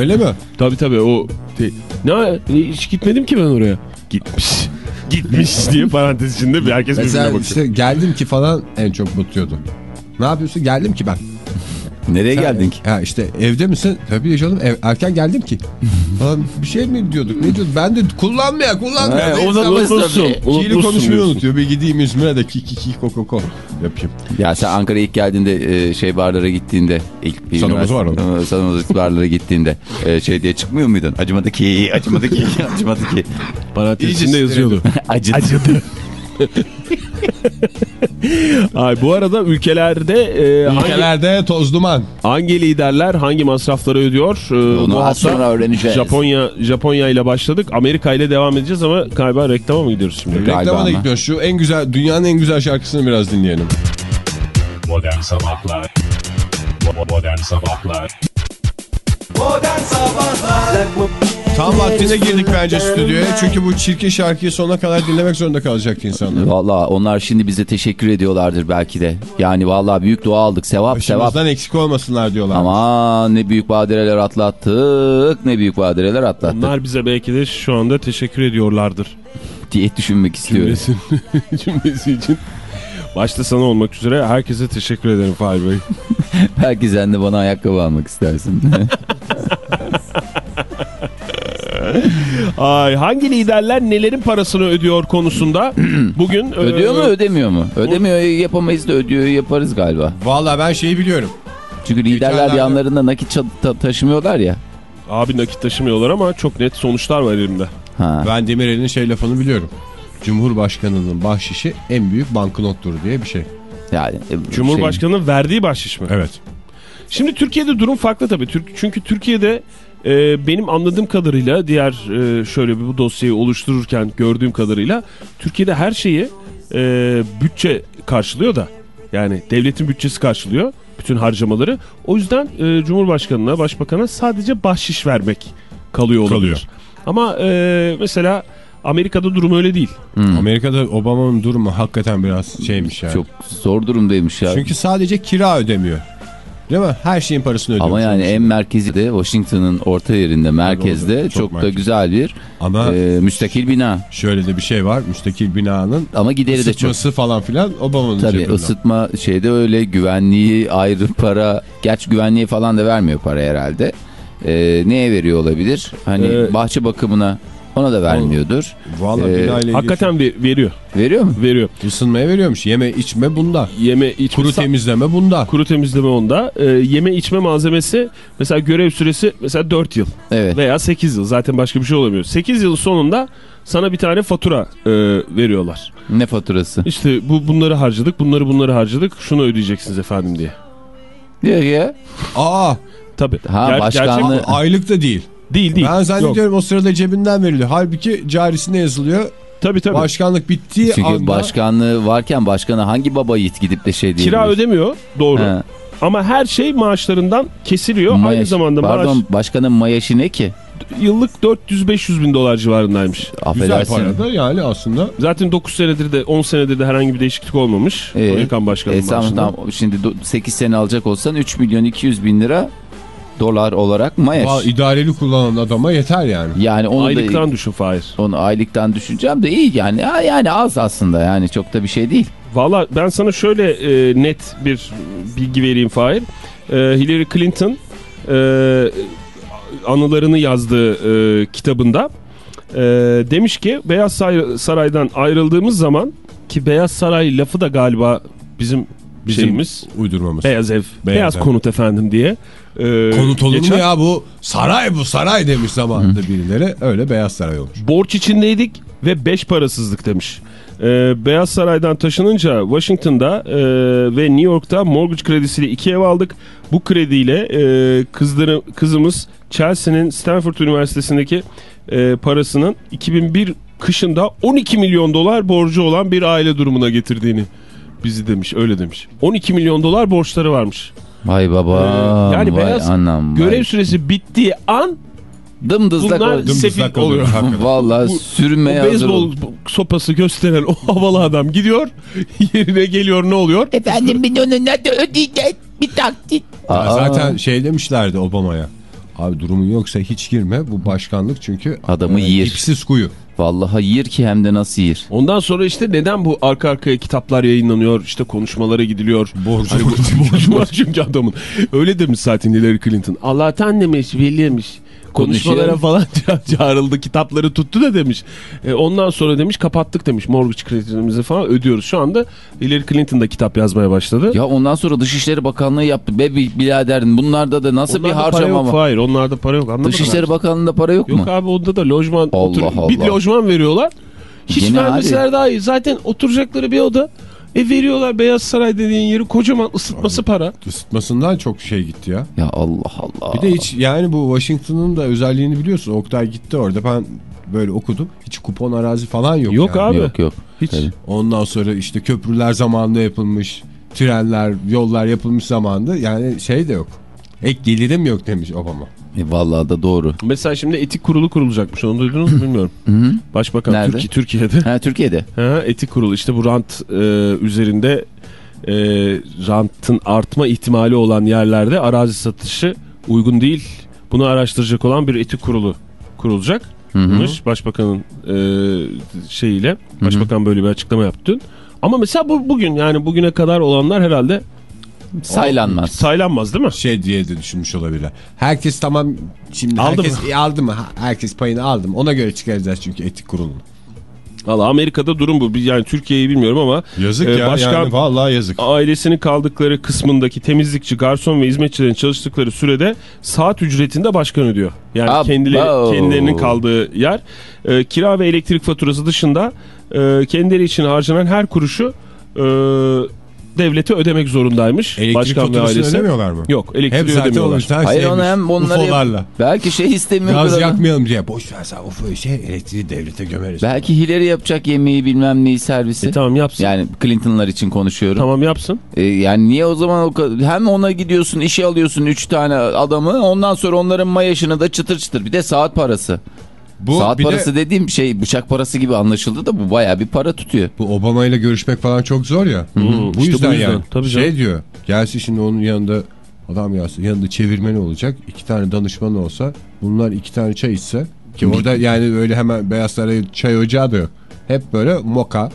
Öyle mi? tabii tabii o ne hiç gitmedim ki ben oraya. Gitmiş. <laughs> Gitmiş diye parantez içinde bir herkes birbirine Mesela bakıyor. işte geldim ki falan en çok batıyordu. Ne yapıyorsun? Geldim ki ben. Nereye Sen- geldin ki? Ha işte evde misin? Tabii canım ev, erken geldim ki. <laughs> Falan bir şey mi diyorduk? Ne diyorduk? Ben de kullanmaya kullanmaya. He, o da unutmuşsun. Kili konuşmayı unutuyor. Bir gideyim İzmir'e de ki ki ki ko ko ko yapayım. Ya sen Ankara'ya ilk geldiğinde e, şey barlara gittiğinde ilk bir Sadomazo var Ee, Sadomazo <laughs> barlara gittiğinde e, şey diye çıkmıyor muydun? Acımadı ki, acımadı ki, <laughs> acımadı ki. Parantez içinde yazıyordu. Acıdı. Acıdı. <laughs> Ay, bu arada ülkelerde e, hangi, Ülkelerde toz duman. hangi liderler hangi masrafları ödüyor? E, Onu bu hafta sonra öğreneceğiz. Japonya Japonya ile başladık. Amerika ile devam edeceğiz ama galiba reklama mı gidiyoruz şimdi? Galiba Reklama da ama. gitmiyor. Şu en güzel dünyanın en güzel şarkısını biraz dinleyelim. Modern Sabahlar Modern Sabahlar Modern Sabahlar Tam vaktinde girdik bence stüdyoya. Çünkü bu çirkin şarkıyı sonuna kadar dinlemek zorunda kalacaktı insanlar. Valla onlar şimdi bize teşekkür ediyorlardır belki de. Yani valla büyük dua aldık. Sevap sevap. Başımızdan eksik olmasınlar diyorlar. Ama ne büyük badireler atlattık. Ne büyük badireler atlattık Onlar bize belki de şu anda teşekkür ediyorlardır. diye düşünmek istiyorum. Cümlesi, <laughs> cümlesi için. Başta sana olmak üzere herkese teşekkür ederim Fahir Bey. <laughs> Belki sen de bana ayakkabı almak istersin. <laughs> <laughs> Ay, hangi liderler nelerin parasını ödüyor konusunda <clears throat> bugün... Ödüyor e, mu ödemiyor mu? Ödemiyor yapamayız da ödüyor yaparız galiba. Valla ben şeyi biliyorum. Çünkü liderler Geçenlerde- yanlarında nakit ta- taşımıyorlar ya. Abi nakit taşımıyorlar ama çok net sonuçlar var elimde. Ha. Ben Demirel'in şey lafını biliyorum. Cumhurbaşkanının bahşişi en büyük banknottur diye bir şey. Yani e, Cumhurbaşkanının verdiği bahşiş mi? Evet. Şimdi Türkiye'de durum farklı tabii. Çünkü Türkiye'de e, benim anladığım kadarıyla diğer e, şöyle bir bu dosyayı oluştururken gördüğüm kadarıyla Türkiye'de her şeyi e, bütçe karşılıyor da. Yani devletin bütçesi karşılıyor bütün harcamaları. O yüzden e, Cumhurbaşkanına, Başbakan'a sadece bahşiş vermek kalıyor olabilir. Kalıyor. Ama e, mesela Amerika'da durum öyle değil. Hmm. Amerika'da Obama'nın durumu hakikaten biraz şeymiş yani. Çok zor durumdaymış ya. Çünkü sadece kira ödemiyor. Değil mi? Her şeyin parasını ödüyor. Ama yani en merkezi de Washington'ın orta yerinde merkezde Çok çok, da merkez. güzel bir Ama e, müstakil bina. şöyle de bir şey var. Müstakil binanın Ama gideri de çok. falan filan Obama'nın Tabii cebinden. ısıtma şeyde öyle güvenliği ayrı para. Gerçi güvenliği falan da vermiyor para herhalde. E, neye veriyor olabilir? Hani Ee, bahçe bakımına ona da vermiyordur. Valla Ee, ilgili Hakikaten ver- veriyor. Veriyor mu? Veriyor. ısınmaya veriyormuş. Yeme içme bunda. Yeme içme Kuru temizleme bunda. Kuru temizleme onda. Ee, yeme içme malzemesi mesela görev süresi mesela 4 yıl Evet. veya 8 yıl zaten başka bir şey olamıyor. 8 yıl sonunda sana bir tane fatura e, veriyorlar. Ne faturası? İşte bu bunları harcadık, bunları bunları harcadık. Şunu ödeyeceksiniz efendim diye. Diyor ya. Aa Tabii. Ha, başkanlığı- gerçek- aylık da değil. Değil değil. Ben Yok. zannediyorum o sırada cebinden veriliyor. Halbuki carisine yazılıyor. Tabii tabii. Başkanlık bittiği Çünkü anda başkanlığı varken başkana hangi baba yiğit gidip de şey diyebilir? Kira ödemiyor doğru. Ha. Ama her şey maaşlarından kesiliyor. Aynı Mayaş- zamanda Pardon maaş başkanın mayaşı ne ki? yıllık 400-500 bin dolar civarındaymış. güzel Affedersin. para da yani aslında. Zaten 9 senedir de 10 senedir de herhangi bir değişiklik olmamış. Ee, Amerikan başkanının E, tamam, tamam. Şimdi 8 sene alacak olsan 3 milyon 200 bin lira dolar olarak mayaş. Valla idareli kullanan adama yeter yani. yani onu Aylıktan da düşün Fahir. onu aylıktan düşüneceğim de iyi yani. Ha, yani az aslında yani çok da bir şey değil. Valla ben sana şöyle e, net bir bilgi vereyim Fahir. E, Hillary Clinton e, anılarını yazdığı e, kitabında e, demiş ki Beyaz Saray'dan ayrıldığımız zaman ki Beyaz Saray lafı da galiba bizim, Bizim şeyimiz uydurmamız. Beyaz Ev, Beyaz, Ev. Konut efendim diye. E, Konut olur geçen- mu ya bu? Saray bu saray demiş zamanında birileri. Öyle Beyaz Saray olmuş. borç içindeydik ve beş parasızlık demiş. Ee, Beyaz Saray'dan taşınınca Washington'da e, ve New York'ta mortgage kredisiyle iki ev aldık. Bu krediyle e, kızları, kızımız Chelsea'nin Stanford Üniversitesi'ndeki e, parasının 2001 kışında 12 milyon dolar borcu olan bir aile durumuna getirdiğini bizi demiş öyle demiş. 12 milyon dolar borçları varmış. Vay baba. Ee, yani vay beyaz anam. Görev vay. süresi bittiği an Dımdızlak bunlar. Dımdızlak sefil oluyor, <laughs> Bu- sürünmeye hazır beyzbol sopası gösteren <laughs> o havalı adam gidiyor. <laughs> Yerine geliyor ne oluyor? Efendim ben onu nerede ödeyeceğim? Bir taksit. Ya Aa. zaten şey demişlerdi Obama'ya. Abi durumun yoksa hiç girme bu başkanlık çünkü Adamı yiyir. ipsiz kuyu. Vallahi yir ki hem de nasıl yir. Ondan sonra işte neden bu arka arkaya kitaplar yayınlanıyor, işte konuşmalara gidiliyor. Borcu Hani borcu var çünkü adamın. Öyle demiş zaten Hillary Clinton. Allah'tan demiş, bilirmiş. Konuşmalara Konuşuyor. falan <laughs> ça- çağrıldı, kitapları tuttu da demiş. E, ondan sonra demiş kapattık demiş mortgage kredimizi falan ödüyoruz. Şu anda Hillary Clinton da kitap yazmaya başladı. Ya ondan sonra Dışişleri Bakanlığı yaptı. Be bi- biraderin bunlarda da nasıl bir Onlarda para harcama yok, var? hayır onlarda para yok. Anladın mı? Dışişleri Bakanlığı'nda para yok, Yok mu? abi onda da lojman Allah otur- bir Allah. lojman veriyorlar. Hiç Gene vermeseler abi. daha iyi. Zaten oturacakları bir oda. E veriyorlar Beyaz Saray dediğin yeri kocaman ısıtması para. Isıtmasından çok şey gitti ya. Ya Allah Allah. Bir de hiç yani bu Washington'ın da özelliğini biliyorsun. Oktay gitti orada ben böyle okudum. Hiç kupon arazi falan yok. Yok yani. abi. Yok yok. Hiç. Tabii. Ondan sonra işte köprüler zamanında yapılmış. Trenler, yollar yapılmış zamanında yani şey de yok. Ek gelirim yok demiş Obama. E, vallahi da doğru. Mesela şimdi etik kurulu kurulacakmış. Onu duydunuz mu bilmiyorum. Başbakan Nerede? Türkiye, Türkiye'de. Ha Türkiye'de. Ha, etik kurulu işte bu rant e, üzerinde e, rantın artma ihtimali olan yerlerde arazi satışı uygun değil. Bunu araştıracak olan bir etik kurulu kurulacak. Başbakanın e, şeyiyle. Başbakan böyle bir açıklama yaptı dün. Ama mesela bu, bugün yani bugüne kadar olanlar herhalde Saylanmaz. saylanmaz değil mi? Şey diye de düşünmüş olabilirler. Herkes tamam şimdi Aldı herkes mı? E, aldı mı? Ha, Herkes payını aldı mı? Ona göre çıkaracağız çünkü etik kurulunu. Valla Amerika'da durum bu. Yani Türkiye'yi bilmiyorum ama Yazık e, ya başkan yani vallahi yazık. ailesinin kaldıkları kısmındaki temizlikçi, garson ve hizmetçilerin çalıştıkları sürede saat ücretinde başkan ödüyor. Yani Abo. kendileri, kendilerinin kaldığı yer. E, kira ve elektrik faturası dışında e, kendileri için harcanan her kuruşu e, devlete ödemek zorundaymış. Elektrik başkan ve faturasını ailesi. ödemiyorlar mı? Yok Hep elektriği zaten o ödemiyorlar. yüzden Hayır onu hem onları UFO'larla. belki şey istemiyor. Gaz yakmayalım diye. Boş ver sen UFO şey elektriği devlete gömeriz. Belki Hillary yapacak yemeği bilmem neyi servisi. E, tamam yapsın. Yani Clinton'lar için konuşuyorum. Tamam yapsın. E, yani niye o zaman o kadar- hem ona gidiyorsun işe alıyorsun 3 tane adamı ondan sonra onların mayaşını da çıtır çıtır bir de saat parası. Bu saat bir de- parası dediğim şey bıçak parası gibi anlaşıldı da bu baya bir para tutuyor. Bu Obama ile görüşmek falan çok zor ya. Bu, İşte bu yüzden yüzden. yani. Tabii şey canım. diyor. Gelsin şimdi onun yanında adam gelsin. Yanında çevirmeni olacak. iki tane danışman olsa. Bunlar iki tane çay içse. Ki orada yani öyle hemen Beyaz Saray çay ocağı da yok. Hep böyle moka,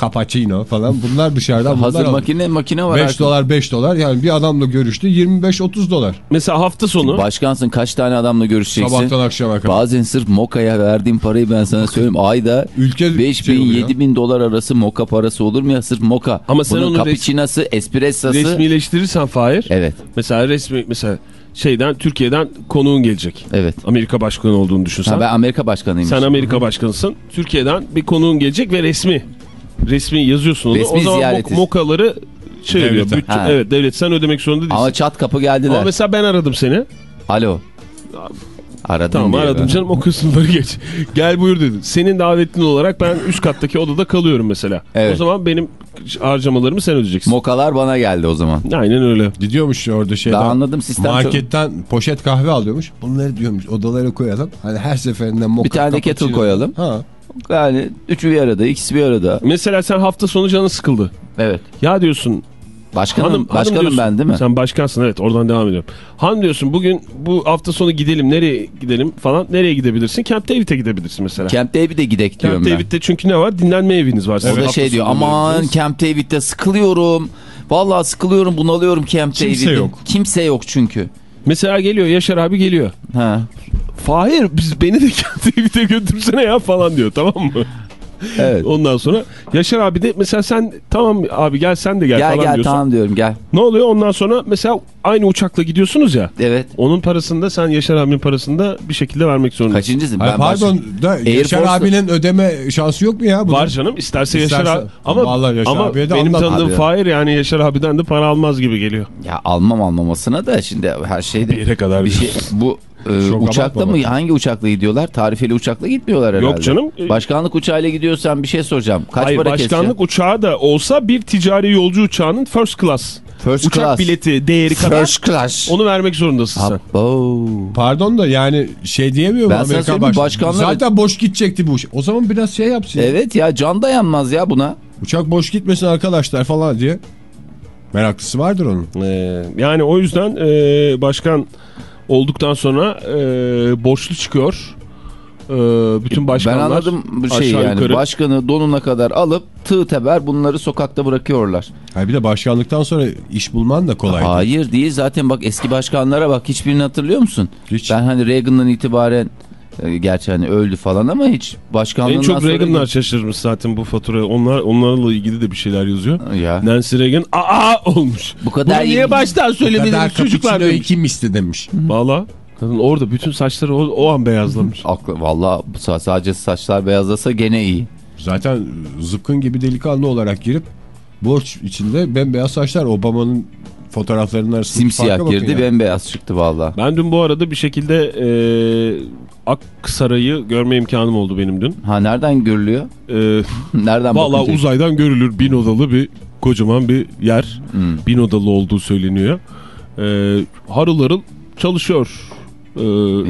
cappuccino falan. Bunlar dışarıdan Hazır bunlar makine makine var. 5 artık. dolar 5 dolar. Yani bir adamla görüştü 25-30 dolar. Mesela hafta sonu Başkansın kaç tane adamla görüşeceksin? Sabahtan akşama kadar. Bazen sırf mokaya verdiğim parayı ben sana söyleyeyim. Ayda Ülke 5 şey bin oluyor. 7 bin dolar arası moka parası olur mu ya sırf moka. Ama sen Bunun onu res- cappuccino'su, espressosu. resmileştirirsen Fahir. Evet Mesela resmi mesela şeyden Türkiye'den konuğun gelecek. evet. Amerika başkanı olduğunu düşünsen. Ha, ben Amerika başkanıyım. Sen Amerika başkanısın. Türkiye'den bir konuğun gelecek ve resmi. Resmi yazıyorsun onu. Resmi o zaman ziyareti. mok- mokaları şey. Bütün, Ha. evet devlet sen ödemek zorunda değilsin. Ama Ama, çat kapı geldiler. mesela ben aradım seni. Alo. Aradım Tamam aradım ben. canım o kısımları geç. Gel buyur dedin. Senin davetlin olarak ben üst kattaki odada kalıyorum mesela. Evet. O zaman benim harcamalarımı sen ödeyeceksin. Mokalar bana geldi o zaman. Aynen öyle. Gidiyormuş orada şeyden. Ben anladım, sistem Marketten poşet kahve alıyormuş. Bunları diyormuş odalara koyalım. Hani her seferinde moka Bir tane de kettle koyalım. Ha. Yani üçü bir arada, ikisi bir arada. Mesela sen hafta sonu canın sıkıldı. Evet. Ya diyorsun Başkanım, Hanım, hanım başkanım diyorsun. ben değil mi? Sen başkansın evet oradan devam ediyorum. Han diyorsun bugün bu hafta sonu gidelim nereye gidelim falan nereye gidebilirsin? Camp David'e gidebilirsin mesela. Camp David'e gidek diyorum Camp ben. David'de çünkü ne var? Dinlenme eviniz var. O sizin da şey diyor aman. Camp David'de sıkılıyorum. Vallahi sıkılıyorum bunalıyorum Camp Kimse David'de. yok. Kimse yok çünkü. Mesela geliyor Yaşar abi geliyor. Ha. Fahir biz beni de <laughs> Camp David'e götürsene ya falan diyor tamam mı? Evet. Ondan sonra Yaşar abi de mesela sen tamam abi gel sen de gel, Gel falan gel diyorsun. tamam diyorum gel. Ne oluyor ondan sonra mesela aynı uçakla gidiyorsunuz ya. Evet. Onun parasında sen Yaşar abinin parasında bir şekilde vermek zorundasın. Kaçıncısın? Hayır, Ben pardon da Air Yaşar Force'da- abinin ödeme şansı yok mu ya? Bunun? Var canım isterse Yaşar İsterse- abi ama, Vallahi Yaşar ama abiye de benim anlat tanıdığım abi. Fahir yani Yaşar abiden de para almaz gibi geliyor. Ya almam almamasına da şimdi her şeyde Bir yere kadar bir şey bu e, Çok uçakla mı hangi uçakla gidiyorlar? Tarifeli uçakla gitmiyorlar herhalde. Yok canım. Başkanlık uçağıyla gidiyorsan bir şey soracağım. Kaç Hayır para başkanlık keseceksin? uçağı da olsa bir ticari yolcu uçağının first class. First Uçak class. bileti değeri kadar First class. onu vermek zorundasın sen. Abo. Pardon da yani şey diyemiyor mu Amerika söyleyeyim, başkanı? başkanlar- Zaten boş gidecekti bu. O zaman biraz şey yapsın. ya. Evet ya can dayanmaz ya buna. Uçak boş gitmesin arkadaşlar falan diye. Meraklısı vardır onun. Ee, yani o yüzden e, başkan olduktan sonra e, borçlu çıkıyor. E, bütün başkanlar ben anladım bu aşağı yani. yukarı- Başkanı donuna kadar alıp tığ teber bunları sokakta bırakıyorlar. Hayır bir de başkanlıktan sonra iş bulman da kolay. Hayır değil zaten bak eski başkanlara bak hiçbirini hatırlıyor musun? Hiç. Ben hani Reagan'dan itibaren e, gerçi hani öldü falan ama hiç başkanlığından En çok sonra... Reagan'lar şaşırmış zaten bu faturaya. Onlar onlarla ilgili de bir şeyler yazıyor. Ya. Nancy Reagan aa olmuş. Bu kadar Bunu niye iyi- baştan Bu söylemediniz kadar çocuklar demiş. kim istedi demiş. Valla kadın orada bütün saçları o, o an beyazlamış. <laughs> Aklı, valla sa- sadece saçlar beyazlasa gene iyi. Zaten zıpkın gibi delikanlı olarak girip borç içinde bembeyaz saçlar Obama'nın fotoğraflarının arasında Simsiyah girdi bembeyaz çıktı valla. Ben dün bu arada bir şekilde e, Aksaray'ı görme imkanım oldu benim dün. Ha nereden görülüyor? E, <laughs> Nereden Valla uzaydan görülür bin odalı bir kocaman bir yer. Hmm. Bin odalı olduğu söyleniyor. E, harıl harıl çalışıyor e,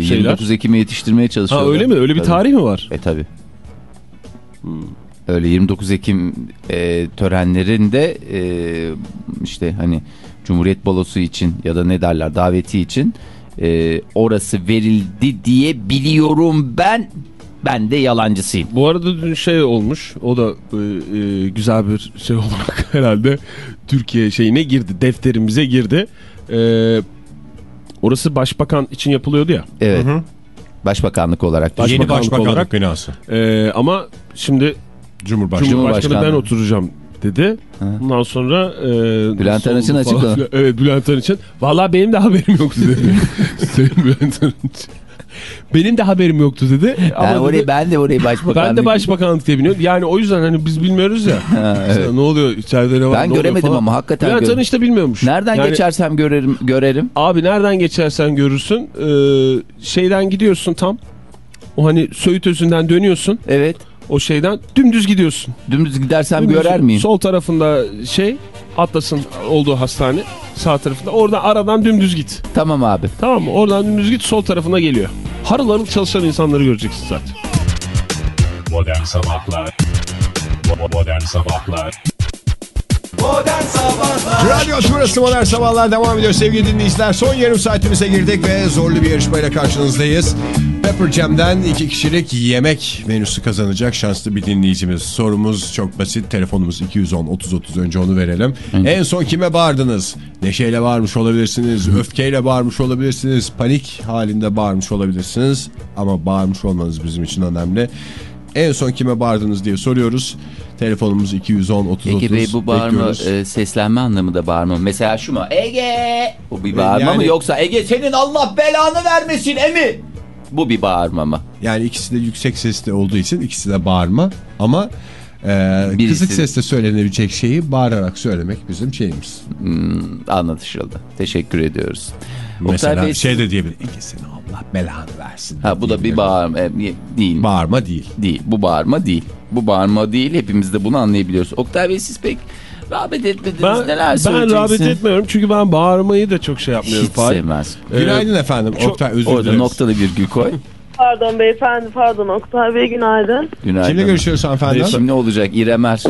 şeyler. 29 Ekim'e yetiştirmeye Ha çalışıyorlar. öyle mi? Öyle bir Tabii. tarih mi var? E tabi. Öyle 29 Ekim e, törenlerinde e, işte hani Cumhuriyet Balosu için ya da ne derler daveti için e, orası verildi diye biliyorum ben. Ben de yalancısıyım. Bu arada dün şey olmuş. O da e, e, güzel bir şey <laughs> olarak herhalde Türkiye şeyine girdi. Defterimize girdi. E, orası başbakan için yapılıyordu ya. Evet. Başbakanlık olarak. Yeni Başbakanlık başbakanlık olarak. binası. E, ama şimdi Cumhurbaşkanı. Cumhurbaşkanı ben oturacağım dedi. Ondan sonra e, Bülent Arınç'ın oldu falan açıklama. filan. Evet Bülent Arınç'ın. Valla benim de haberim yoktu dedi. <laughs> Sayın Bülent Arınç. Benim de haberim yoktu dedi. Ben, Ama dedi, orayı, ben de orayı başbakanlık. ben de başbakanlık diye biliyorum. Yani o yüzden hani biz bilmiyoruz ya. <laughs> evet. Ne oluyor içeride ne var Ben ne göremedim ama hakikaten Bülent. Arınç da bilmiyormuş. Nereden Yani, geçersem görerim, görerim. Abi nereden geçersen görürsün. Ee, şeyden gidiyorsun tam. O hani Söğüt Özü'nden dönüyorsun. Evet. O şeyden dümdüz gidiyorsun. Dümdüz gidersem Dümdüz- görer miyim? Sol tarafında şey Atlas'ın olduğu hastane. Sağ tarafında. Oradan aradan dümdüz git. Tamam abi. Tamam mı? Oradan dümdüz git sol tarafına geliyor. Harıl harıl çalışan insanları göreceksin zaten. Modern Sabahlar Modern Sabahlar Radyo Tümrüt'ü Modern Sabahlar devam ediyor sevgili dinleyiciler. Son yarım saatimize girdik ve zorlu bir yarışmayla karşınızdayız. Pepper Jam'den iki kişilik yemek menüsü kazanacak şanslı bir dinleyicimiz. Sorumuz çok basit. Telefonumuz 210-30-30 önce onu verelim. En son kime bağırdınız? Neşeyle bağırmış olabilirsiniz, öfkeyle bağırmış olabilirsiniz, panik halinde bağırmış olabilirsiniz. Ama bağırmış olmanız bizim için önemli. En son kime bağırdınız diye soruyoruz. Telefonumuz 210-30-30. Ege Bey bu bağırma e, seslenme anlamında bağırma. Mesela şu mu? Ege! Bu bir bağırma Yani- mı yoksa Ege senin Allah belanı vermesin emi? Bu bir bağırma mı? Yani ikisi de yüksek sesli olduğu için ikisi de bağırma ama e, Birisi- kısık sesle söylenebilecek şeyi bağırarak söylemek bizim şeyimiz. Anlatışıldı. Teşekkür ediyoruz. Mesela Bey, şey de diyebilir. İkisini Allah belanı versin. Ha bu da bir bağırma e, değil. Bağırma değil. değil. Bu bağırma değil. Bu bağırma değil. Hepimiz de bunu anlayabiliyoruz. Oktay Bey siz pek rağbet etmediniz. Ben, Neler ben rağbet etmiyorum çünkü ben bağırmayı da çok şey yapmıyorum. Hiç Fahir. sevmez. Günaydın efendim. çok- Oktay özür Orada dileriz. noktalı virgül koy. <laughs> Pardon beyefendi, pardon Oktay Bey günaydın. Günaydın. Kimle görüşüyoruz hanımefendi? Şimdi olacak? İremer.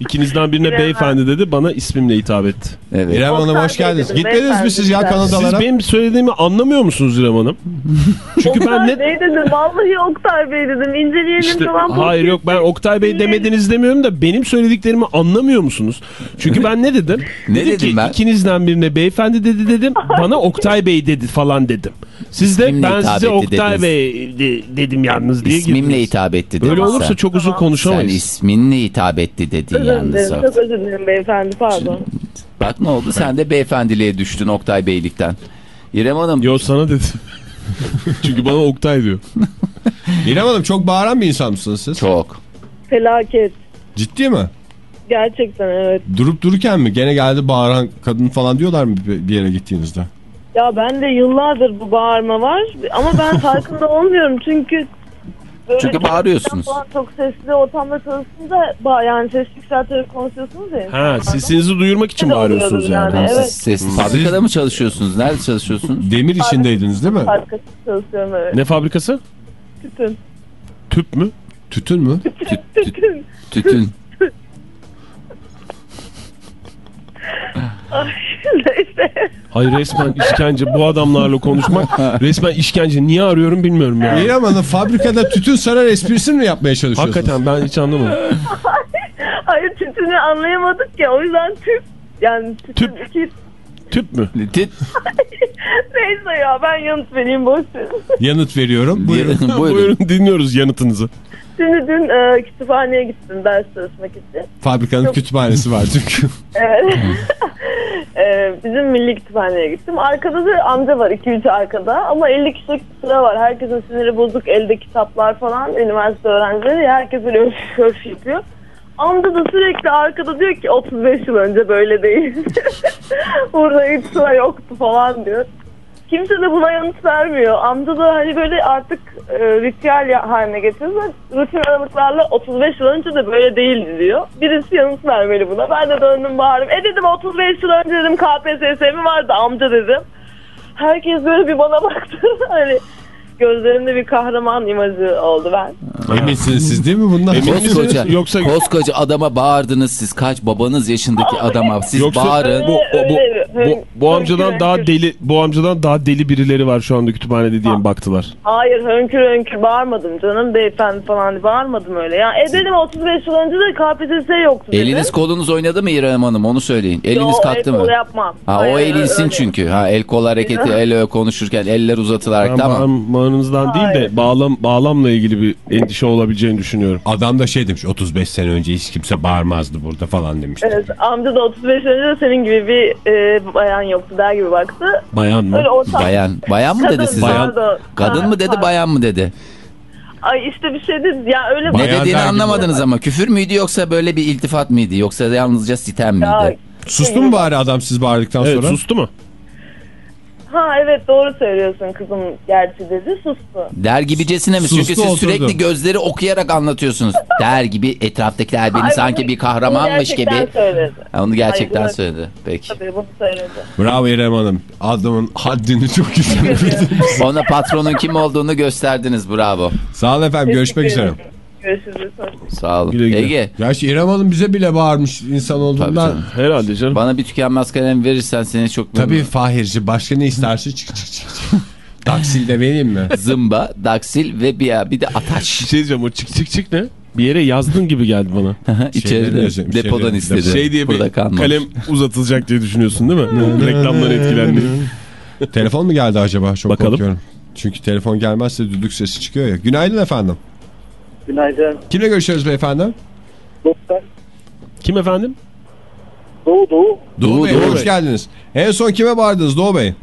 İkinizden birine Bilemem. beyefendi dedi bana ismimle hitap etti. Evet. İrem Hanım hoş geldiniz. dedim, Gitmediniz mi siz ya. Kanadalara? Siz benim söylediğimi anlamıyor musunuz İrem Hanım? <laughs> Çünkü ben Oktay ne... Bey dedim, vallahi Oktay Bey dedim. İnceleyelim İşte, falan. hayır yok ben Oktay Bey demediniz demiyorum da benim söylediklerimi anlamıyor musunuz? Çünkü ben ne dedim? Ne dedim dedim ki ben? ikinizden birine beyefendi dedi dedim. <laughs> Bana Oktay Bey dedi falan dedim. Siz de İsmimle ben size Oktay dediniz. Bey de- dedim yalnız diye İsmimle girdiniz. hitap etti. Böyle dedin olursa sen. çok uzun Sen konuşamayız. isminle hitap etti dedin Özür yalnız. dilerim, çok özür dilerim beyefendi, pardon. Bak ne oldu? Sen de beyefendiliğe düştün Oktay Beylikten. İrem Hanım. Yo sana dedim. <laughs> Çünkü bana Oktay diyor. <laughs> İrem Hanım çok bağıran bir insan mısınız siz? Çok. Felaket. Ciddi mi? Gerçekten evet. Durup dururken mi? Gene geldi bağıran kadın falan diyorlar mı bir yere gittiğinizde? Ya ben de yıllardır bu bağırma var ama ben <laughs> farkında olmuyorum çünkü böyle Çünkü bağırıyorsunuz. falan Çok sesli ortamda çalıştığında ba- yani ses yükselterek konuşuyorsunuz ya. Ha sesinizi duyurmak için bağırıyorsunuz yani. yani? Evet. sesli fabrikada mı çalışıyorsunuz? Nerede çalışıyorsunuz? <laughs> Demir içindeydiniz değil mi? Arkası çalışıyorum evet. Ne fabrikası? Tütün. Tüp mü? Tütün mü? Tütün. Tütün. Neyse. <laughs> Hayır resmen işkence. Bu adamlarla konuşmak <laughs> resmen işkence. Niye arıyorum bilmiyorum yani. İrem Hanım fabrikada tütün sarar esprisini mi yapmaya çalışıyorsunuz? Hakikaten ben hiç anlamadım. Hayır tütünü anlayamadık ya o yüzden tüp. Yani tütün Tüp. iki... Tüp mü? Tüt. Neyse ya ben yanıt vereyim boş verin. Yanıt veriyorum. Buyurun. Buyurun. <laughs> Buyurun dinliyoruz yanıtınızı. Şimdi dün e, kütüphaneye gittim ders çalışmak için. Fabrikanın kütüphanesi var çünkü. <laughs> Evet. <laughs> e, bizim milli kütüphaneye gittim. Arkada da amca var 2-3 arkada ama 50 kişilik sıra var. Herkesin siniri bozuk elde kitaplar falan üniversite öğrencileri herkes öyle öf öf yapıyor. Amca da sürekli arkada diyor ki 35 yıl önce böyle değil. <laughs> Burada hiç sıra yoktu falan diyor. Kimse de buna yanıt vermiyor. Amca da hani böyle artık e, ritüel haline ve Rutin aralıklarla 35 yıl önce de böyle değildi diyor. Birisi yanıt vermeli buna. Ben de döndüm bağırdım. E dedim 35 yıl önce dedim KPSS mi vardı amca dedim. Herkes böyle bir bana baktı. <laughs> hani gözlerimde bir kahraman imajı oldu ben. Eminsiniz siz değil mi bundan? Emin misiniz? Koskoca, Yoksa- koskoca adama bağırdınız siz kaç babanız yaşındaki adama siz Yoksa bağırın. bu, o- bu, Öyle, bu, bu amcadan daha deli bu amcadan daha deli birileri var şu anda kütüphanede diye mi baktılar? Hayır hönkür hönkür bağırmadım canım beyefendi falan bağırmadım öyle. Ya e dedim 35 yıl önce de KPSS yoktu dedim. Eliniz kolunuz oynadı mı İrem Hanım onu söyleyin. Eliniz Yo, kalktı el mı? yapmam. Ha Hayır, o el insin öyle. çünkü. Ha el kol hareketi <laughs> el konuşurken eller uzatılarak tamam. Bağırmanızdan değil de Hayır. bağlam bağlamla ilgili bir endişe olabileceğini düşünüyorum. Adam da şey demiş 35 sene önce hiç kimse bağırmazdı burada falan demiş. Evet amca da 35 önce de senin gibi bir e, bayan yoktu der gibi baktı. Bayan mı? Ortam. Bayan. Bayan mı Kadın, dedi size? Bayan. pardon. Kadın mı dedi bayan mı dedi? Ay işte bir şey dedi ya öyle Ne Bayan dediğini anlamadınız ama küfür müydü yoksa böyle bir iltifat mıydı yoksa yalnızca sitem Ya, miydi? Sustu mu bari adam siz bağırdıktan Evet sonra? sustu mu? Ha evet doğru söylüyorsun kızım gerçi dedi sustu. Der gibicesine mi? Sustu, Çünkü siz oturdu. sürekli gözleri okuyarak anlatıyorsunuz. Der gibi etraftakiler beni Ay, sanki bir kahramanmış gibi. gerçekten söyledi. Ha, Onu gerçekten Hayır, söyledi. Peki. Tabii bunu söyledi. Bravo İrem Hanım. Adamın haddini çok güzel <laughs> bildiniz. Ona patronun kim olduğunu gösterdiniz. Bravo. Sağ olun efendim görüşmek üzere. Görüşürüz. Sağ olun. Güle güle. Ege Gerçi İrem Hanım bize bile bağırmış insan Tabii olduğundan. canım. Herhalde canım. bana bir tükenmez kalem verirsen seni çok Tabii Fahirci başka ne isterse çık çık çık. çık. <laughs> Taksilde vereyim mi? Zımba, daksil ve bir, bir de Bir ataş. şey diyeceğim o çık çık çık ne? Bir yere yazdın gibi geldi bana. <laughs> İçeride yazıyorum, depodan şeyleri- istedi. Şey diye bir Burada kalmamış. kalem uzatılacak diye düşünüyorsun değil mi? Reklamdan etkilendi. Telefon mu geldi acaba? Çok Bakalım. korkuyorum. Çünkü telefon gelmezse düdük sesi çıkıyor ya. Günaydın efendim. Günaydın. Kimle görüşüyoruz beyefendi? Doktor. Kim efendim? Doğu Doğu. Doğu, Bey Doğu hoş Bey. geldiniz. En son kime bağırdınız Doğu Bey?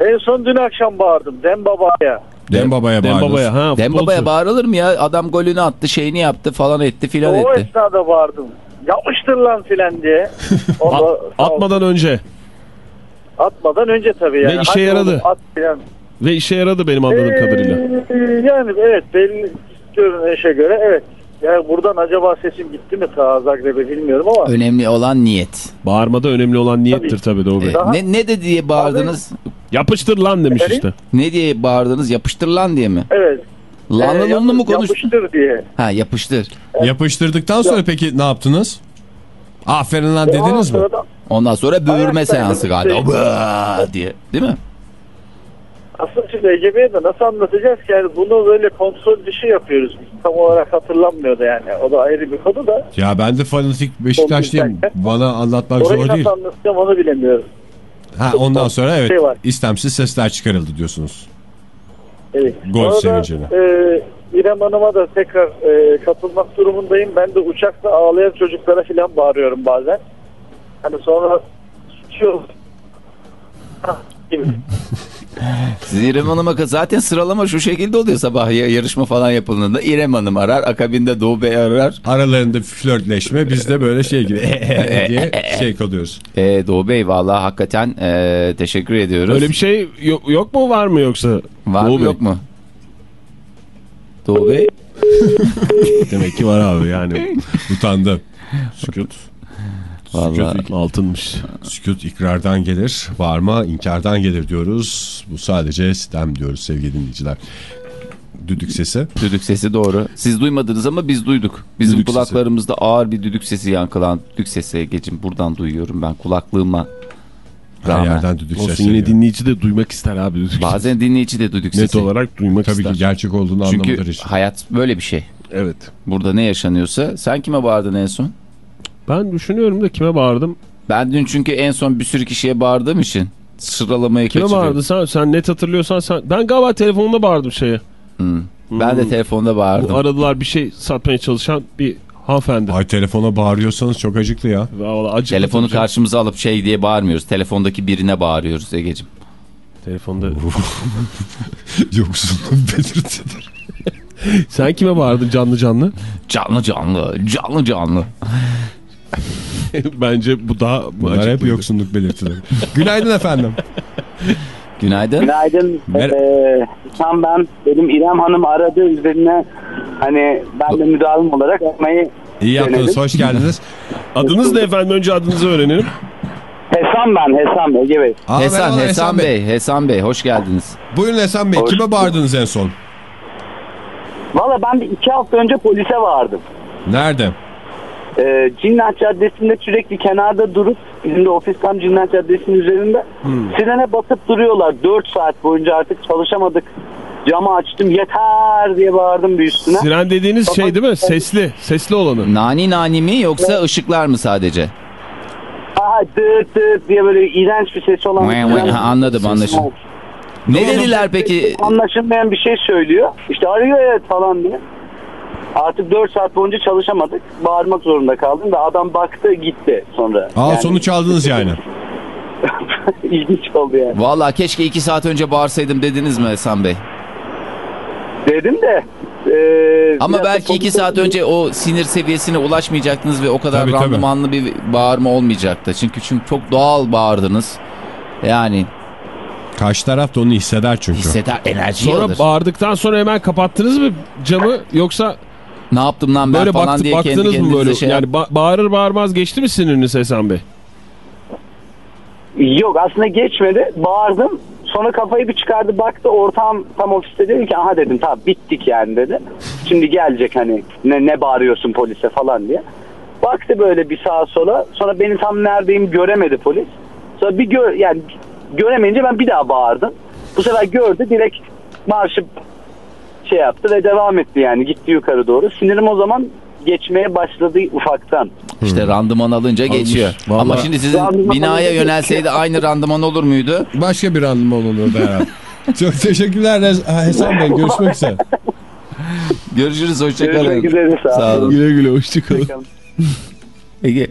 En son dün akşam bağırdım. Dem babaya. Dem Baba'ya Dem bağırdınız. Baba'ya. Ha, Dem babaya bağırılır mı ya? Adam golünü attı, şeyini yaptı falan etti filan O etti. esnada bağırdım. Yapmıştır lan filan diye. <laughs> O At- da- atmadan önce. atmadan önce tabii yani. Ve işe Hadi yaradı. At filan. Ve işe yaradı benim anladığım kadarıyla. Ee, yani evet belli görünüşe göre evet. Yani buradan acaba sesim gitti mi ta Zagreb'e bilmiyorum ama. Önemli olan niyet. Bağırmada önemli olan niyettir tabii Doğu Bey. E, ne, ne de diye bağırdınız? Yapıştır lan demiş Efendim? işte. Ne diye bağırdınız? Yapıştır lan diye mi? Evet. Lanlı Ee, lunlu mu yalnız konuş? Yapıştır diye. Ha yapıştır. Yapıştırdıktan sonra peki ne yaptınız? Aferin lan dediniz mi? sonra da Ondan sonra böğürme seansı galiba. Bıaa diye. Değil mi? Aslında şimdi EGB'ye de nasıl anlatacağız ki yani bunu böyle kontrol dışı yapıyoruz. Tam olarak hatırlanmıyordu yani. O da ayrı bir konu da. Ya ben de fanatik Beşiktaşlıyım. Bana anlatmak Orayı zor nasıl değil. anlatacağım onu bilemiyorum. Ha ondan sonra evet Şey var. istemsiz sesler çıkarıldı diyorsunuz. Evet. Gol sevincine. E, İrem Hanım'a da tekrar e, katılmak durumundayım. Ben de uçakta ağlayan çocuklara falan bağırıyorum bazen. Hani sonra suçuyor. <laughs> İrem Hanım'a zaten sıralama şu şekilde oluyor sabah ya- yarışma falan yapıldığında. İrem Hanım arar, akabinde Doğu Bey arar. Aralarında flörtleşme biz de böyle şey gibi <laughs> diye şey kalıyoruz. Ee, Doğu Bey vallahi hakikaten ee, teşekkür ediyoruz. Öyle bir şey yok, yok mu var mı yoksa? Var Doğu mı Bey. yok mu? Doğu Bey. <laughs> Demek ki var abi yani. Utandı. Sükut. <laughs> Vallahi. Sükut altınmış. Sükut ikrardan gelir, bağırma inkardan gelir diyoruz. Bu sadece sistem diyoruz sevgili dinleyiciler. Düdük sesi. Düdük sesi doğru. Siz duymadınız ama biz duyduk. Bizim Düdük sesi. kulaklarımızda ağır bir düdük sesi yankılan. Düdük sesi geçin buradan duyuyorum ben kulaklığıma. Her Rağmen. yerden düdük Olsun sesi. yine geliyor. dinleyici de duymak ister abi. Bazen dinleyici de düdük Net sesi. olarak duymak Tabii ister. ki gerçek olduğunu Çünkü için. hayat böyle bir şey. Evet. Burada ne yaşanıyorsa. Sen kime bağırdın en son? Ben düşünüyorum da kime bağırdım? Ben dün çünkü en son bir sürü kişiye bağırdığım için sıralamayı Kime kaçırıyorum. bağırdı sen? Sen net hatırlıyorsan sen. Ben galiba telefonda bağırdım şeye. Hı. Ben de Hmm. telefonda Bu bağırdım. aradılar bir şey satmaya çalışan bir hanımefendi. Ay telefona bağırıyorsanız çok acıklı ya. Vallahi acıklı Telefonu tabii karşımıza alıp şey diye bağırmıyoruz. Telefondaki birine bağırıyoruz Ege'cim. Telefonda. <laughs> Yoksunluk belirtidir. sen kime bağırdın canlı canlı? Canlı canlı, canlı canlı. <laughs> Bence bu daha Bunlar hep yoksunluk belirtileri. <laughs> Günaydın efendim. Günaydın. Günaydın. Mer- Ee, tam ben benim İrem Hanım aradığı üzerine hani ben de müdavim olarak yapmayı İyi yaptınız, Denedim. hoş geldiniz. <laughs> Adınız ne efendim? Önce adınızı öğrenelim. Hesam ben Hesam Ege Bey. Aa, Hesan, merhabalar Hesan Bey. Hesan Bey hoş geldiniz. Buyurun Esen Bey. Hoş Kime bağırdınız en son? Valla ben bir iki hafta önce polise vardım. Nerede? Ee, Cinnat Caddesi'nde sürekli kenarda durup bizim de ofis tam Cinnat Caddesi'nin üzerinde sirene basıp duruyorlar. 4 saat boyunca artık çalışamadık. Camı açtım yeter diye bağırdım bir üstüne. Siren dediğiniz şey değil mi? Sesli. Sesli olanı. Nani nani mi yoksa ışıklar mı sadece? Aha dıt dıt diye böyle iğrenç bir sesi olan. Vay vay, ha, anladım, anlaşıldı. Ne dediler peki? Anlaşılmayan bir şey söylüyor. İşte arıyor evet falan diye. Artık 4 saat boyunca çalışamadık. Bağırmak zorunda kaldım ve adam baktı gitti sonra. Aa Yani sonuç aldınız yani. <laughs> ilginç oldu yani. Valla keşke iki saat önce bağırsaydım dediniz mi Hesan Bey? Dedim de. e, Ama belki iki polise- saat önce o sinir seviyesine ulaşmayacaktınız ve o kadar Tabii, tabii. randımanlı bir bağırma olmayacaktı. Çünkü çünkü çok doğal bağırdınız. Yani Karşı taraf da onu hisseder çünkü. hisseder enerji Sonra alır. bağırdıktan sonra hemen kapattınız mı camı yoksa ne yaptım lan ben böyle falan baktı, diye kendi baktınız mı kendinize böyle? şey yani ba- bağırır bağırmaz geçti mi siniriniz Esen Bey? Yok aslında geçmedi. Bağırdım. Sonra kafayı bir çıkardı baktı ortağım tam ofiste dedi ki aha dedim tamam bittik yani dedi. Şimdi gelecek hani ne, ne bağırıyorsun polise falan diye. Baktı böyle bir sağa sola sonra beni tam neredeyim göremedi polis. Sonra bir gör yani göremeyince ben bir daha bağırdım. Bu sefer gördü direkt marşı şey yaptı ve devam etti yani gitti yukarı doğru. Sinirim o zaman geçmeye başladı ufaktan. İşte randıman alınca geçiyor. Ama Vallahi- şimdi sizin Randıman binaya yönelseydi aynı randıman olur muydu? Başka bir anlamı olurdu herhalde. <laughs> Çok teşekkürler Hasan Bey. Görüşmek üzere. Görüşürüz hoşçakalın. Görüşmek üzere, sağ Sağ olun. Güle güle hoşçakalın. Ege.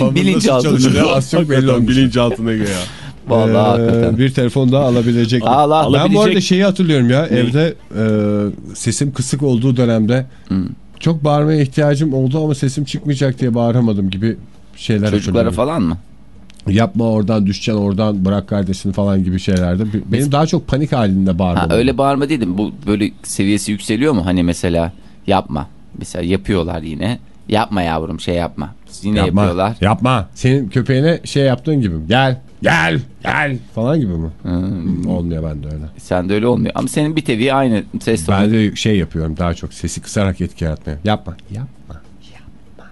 Bilinçaltında. çalışacağı az çok belli olmuş. bilinçaltına göre ya. Vallahi Ee, hakikaten. Bir telefon daha alabilecek. miyim? Al, al. Ben bu Alabilecek. arada şeyi hatırlıyorum ya. Evde e, sesim kısık olduğu dönemde çok bağırmaya ihtiyacım oldu ama sesim çıkmayacak diye bağıramadım gibi şeyler Çocuklara falan mı? Yapma oradan düşeceksin oradan bırak kardeşini falan gibi şeylerde. Benim daha çok panik halinde bağırmam. Ha, öyle bağırma değilim. Bu böyle seviyesi yükseliyor mu? Hani mesela yapma. Mesela yapıyorlar yine. Yapma yavrum şey yapma. Yine Yapma, yapıyorlar. yapma. Senin köpeğine şey yaptığın gibi. Gel, gel, gel falan gibi mi? Hmm. Olmuyor bende öyle. Sen de öyle olmuyor. Ama senin bir tevi aynı ses tonu. Ben de şey yapıyorum daha çok sesi kısarak etki yaratmaya. Yapma, yapma, yapma.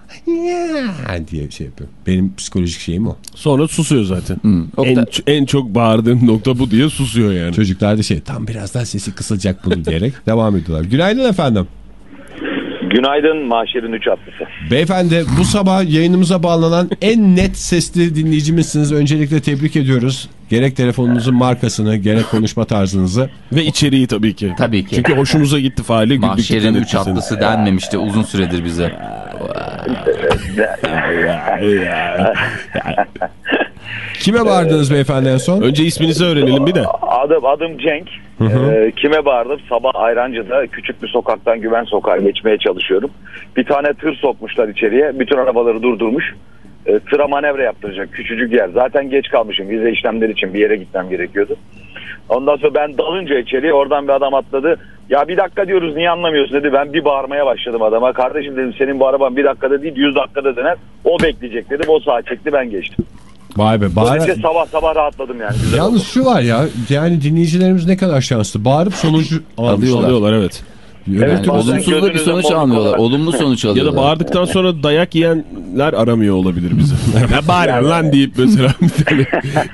Ya diye şey yapıyorum. Benim psikolojik şeyim o. Sonra susuyor zaten. O En, da- en çok bağırdığım nokta bu diye susuyor yani. Çocuklar da şey tam birazdan sesi kısılacak bunu diyerek <laughs> devam ediyorlar. Günaydın efendim. Günaydın Mahşer'in 3 atlısı. Beyefendi bu sabah yayınımıza bağlanan en net sesli dinleyicimizsiniz. Öncelikle tebrik ediyoruz. Gerek telefonunuzun markasını gerek konuşma tarzınızı. Ve içeriği tabii ki. Tabii ki. Çünkü hoşumuza gitti faali. Mahşerin dikkat üç ettiyseniz. atlısı denmemişti uzun süredir bize. <laughs> <laughs> Kime bağırdınız beyefendi en son? Önce isminizi öğrenelim bir de. Adım, adım Cenk. Ee, kime bağırdım? Sabah Ayrancı'da küçük bir sokaktan Güven Sokağı geçmeye çalışıyorum. Bir tane tır sokmuşlar içeriye. Bütün arabaları durdurmuş. Ee, tıra manevra yaptıracak küçücük yer. Zaten geç kalmışım vize işlemleri için bir yere gitmem gerekiyordu. Ondan sonra ben dalınca içeriye oradan bir adam atladı. Ya bir dakika diyoruz niye anlamıyorsun dedi. Ben bir bağırmaya başladım adama. Kardeşim dedim senin bu araban bir dakikada değil 100 dakikada döner. O bekleyecek dedim. O sağa çekti ben geçtim. Vay be bağır... Böylece sabah sabah rahatladım yani. Güzel oldu. Yalnız şu var ya yani dinleyicilerimiz ne kadar şanslı. Bağırıp sonucu alıyorlar. Alıyorlar evet. Evet, Olumsuz da bir sonuç almıyorlar. Olumlu sonuç <laughs> Ya alıyorlar. da bağırdıktan sonra dayak yiyenler aramıyor olabilir bizi. ne <laughs> bağırıyorsun lan deyip mesela.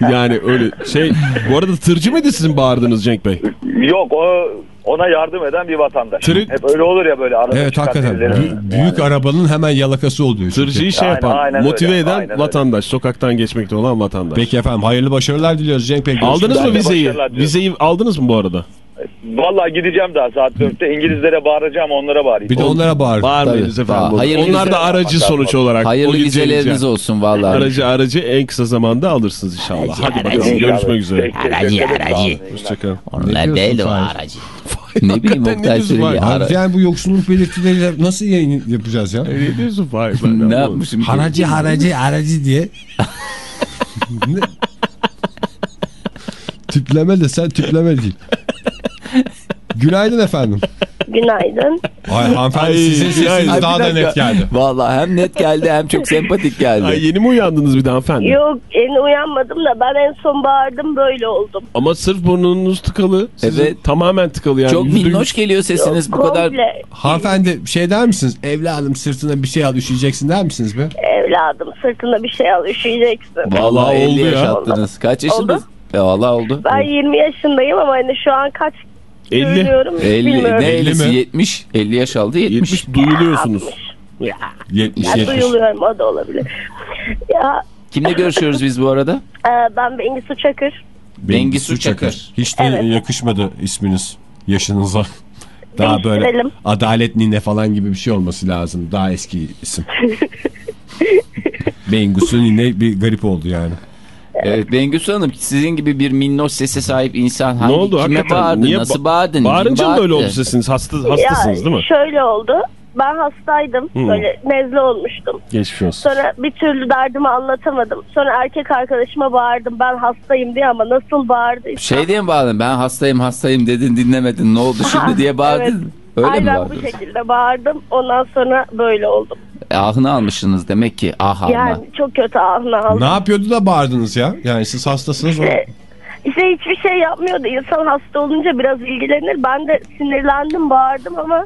<laughs> Yani öyle şey. Bu arada tırcı mıydı sizin bağırdığınız Cenk Bey? Yok o ona yardım eden bir vatandaş. Tırı- Hep öyle olur ya böyle arada Evet hakikaten. büyük arabanın hemen yalakası oluyor. Tırcıyı şey Aynen, yapan, aynen motive öyle, eden aynen öyle. vatandaş. Sokaktan geçmekte olan vatandaş. Peki efendim hayırlı başarılar diliyoruz Cenk Bey. Aldınız mı vizeyi? Vizeyi aldınız mı bu arada? Vallahi gideceğim daha saat 4'te İngilizlere bağıracağım onlara bağırayım. Bir de onlara bağır. Bağırmayınız efendim. Hayırlı Onlar da aracı sonuç olarak. Hayırlı vizeleriniz olsun vallahi. Aracı aracı en kısa zamanda alırsınız inşallah. Hadi bakalım görüşmek üzere. Aracı, aracı. Hoşçakalın. Onlar değil o aracı. ne bileyim Oktay? Ara- Abi yani bu yoksulluk belirtileriyle nasıl yayın yapacağız ya? <laughs> Ne diyorsun Fahir? <laughs> Ne yapmışım? ki? Haracı haracı haracı diye. <laughs> Ne? tipleme de sen tipleme değil. Günaydın efendim. Günaydın. Ay hanımefendi Ay, sizin sesiniz daha da net geldi. Vallahi hem net geldi hem çok sempatik geldi. Ay, yeni mi uyandınız bir de hanımefendi? Yok yeni uyanmadım da ben en son bağırdım böyle oldum. Ama sırf burnunuz tıkalı. Sizin Evet. Tamamen tıkalı yani. çok minnoş geliyor sesiniz bu kadar. Komple Hanımefendi şey der misiniz? Evladım sırtına bir şey al üşüyeceksin der misiniz be? evladım sırtına bir şey al üşüyeceksin. Vallahi Vallahi 50 oldu ya. yaşattınız. Kaç yaşındasın? E, vallahi oldu. Ben 20 yaşındayım ama hani şu an kaç 50. söylüyorum 50, bilmiyorum. ne 50 50'si mi? 70. 50 yaş aldı 70. 70 duyuluyorsunuz. 70 Ya 70. duyuluyorum o da olabilir. Ya Kimle görüşüyoruz biz bu arada? e, ben Bengisu Çakır. Bengisu Çakır. Hiç de Evet. yakışmadı isminiz yaşınıza. Daha böyle. Adalet Nine falan gibi bir şey olması lazım. Daha eski isim. <laughs> Bengusu Nine bir garip oldu yani. Evet Bengisu Hanım sizin gibi bir minnoş sese sahip insan hangi ne oldu kime hakikaten? bağırdı? Niye Nasıl ba- bağırdın? Bağırınca mı böyle bağırdı? oldu sesiniz? Hasta, hastasınız ya, değil mi? Şöyle oldu. Ben hastaydım. Hı. Böyle nezle olmuştum. Geçmiş olsun. Sonra bir türlü derdimi anlatamadım. Sonra erkek arkadaşıma bağırdım. Ben hastayım diye ama nasıl bağırdıysam. Şey diye mi bağırdın? Ben hastayım hastayım dedin dinlemedin. Ne oldu şimdi <laughs> diye bağırdın. Evet. Öyle mi Aynen bu bağırdın? şekilde bağırdım. Ondan sonra böyle oldum. Ahını almışsınız demek ki. Ah alma. Yani çok kötü ahını aldım. Ne yapıyordu da bağırdınız ya? Yani siz hastasınız o. İşte, işte hiçbir şey yapmıyordu. İnsan hasta olunca biraz ilgilenir. Ben de sinirlendim, bağırdım ama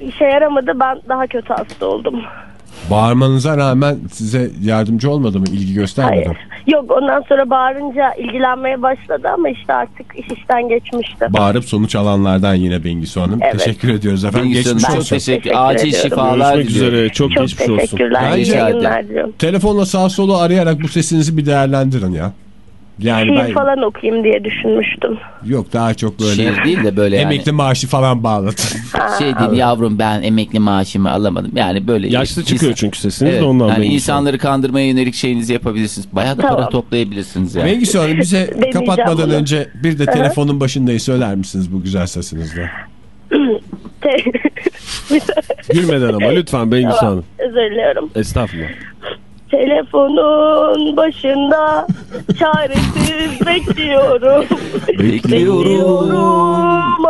işe yaramadı. Ben daha kötü hasta oldum. Bağırmanıza rağmen size yardımcı olmadı mı? İlgi göstermedi mi? Hayır. Yok ondan sonra bağırınca ilgilenmeye başladı ama işte artık iş işten geçmişti. Bağırıp sonuç alanlardan yine Bengisu Hanım. Evet. Teşekkür ediyoruz efendim. Bengisu Hanım Geçmiş çok olsun. teşekkür. Teşekkür Acil ediyorum. şifalar Görüşmek diliyorum. üzere. Çok, Çok geçmiş olsun. teşekkürler. Bence- yayınlar diliyorum. Telefonla sağ solu arayarak bu sesinizi bir değerlendirin ya. Yani Şiir ben falan okuyayım diye düşünmüştüm. yok daha çok böyle Şiir değil de böyle yani. emekli maaşı falan bağlatın. Şey değil yavrum ben emekli maaşımı alamadım. Yani böyle. Yaşlı çıkıyor çünkü sesiniz Evet, de ondan. yani insanları kandırmaya yönelik şeyinizi yapabilirsiniz. Bayağı da para Tamam. toplayabilirsiniz yani. Bengisu Hanım bize <laughs> kapatmadan bunu. önce bir de telefonun başındayı söyler misiniz bu güzel sesinizle? <laughs> Gülmeden ama lütfen Bengisu Hanım. Özür diliyorum. Estağfurullah. Telefonun başında çaresiz <laughs> bekliyorum. Bekliyorum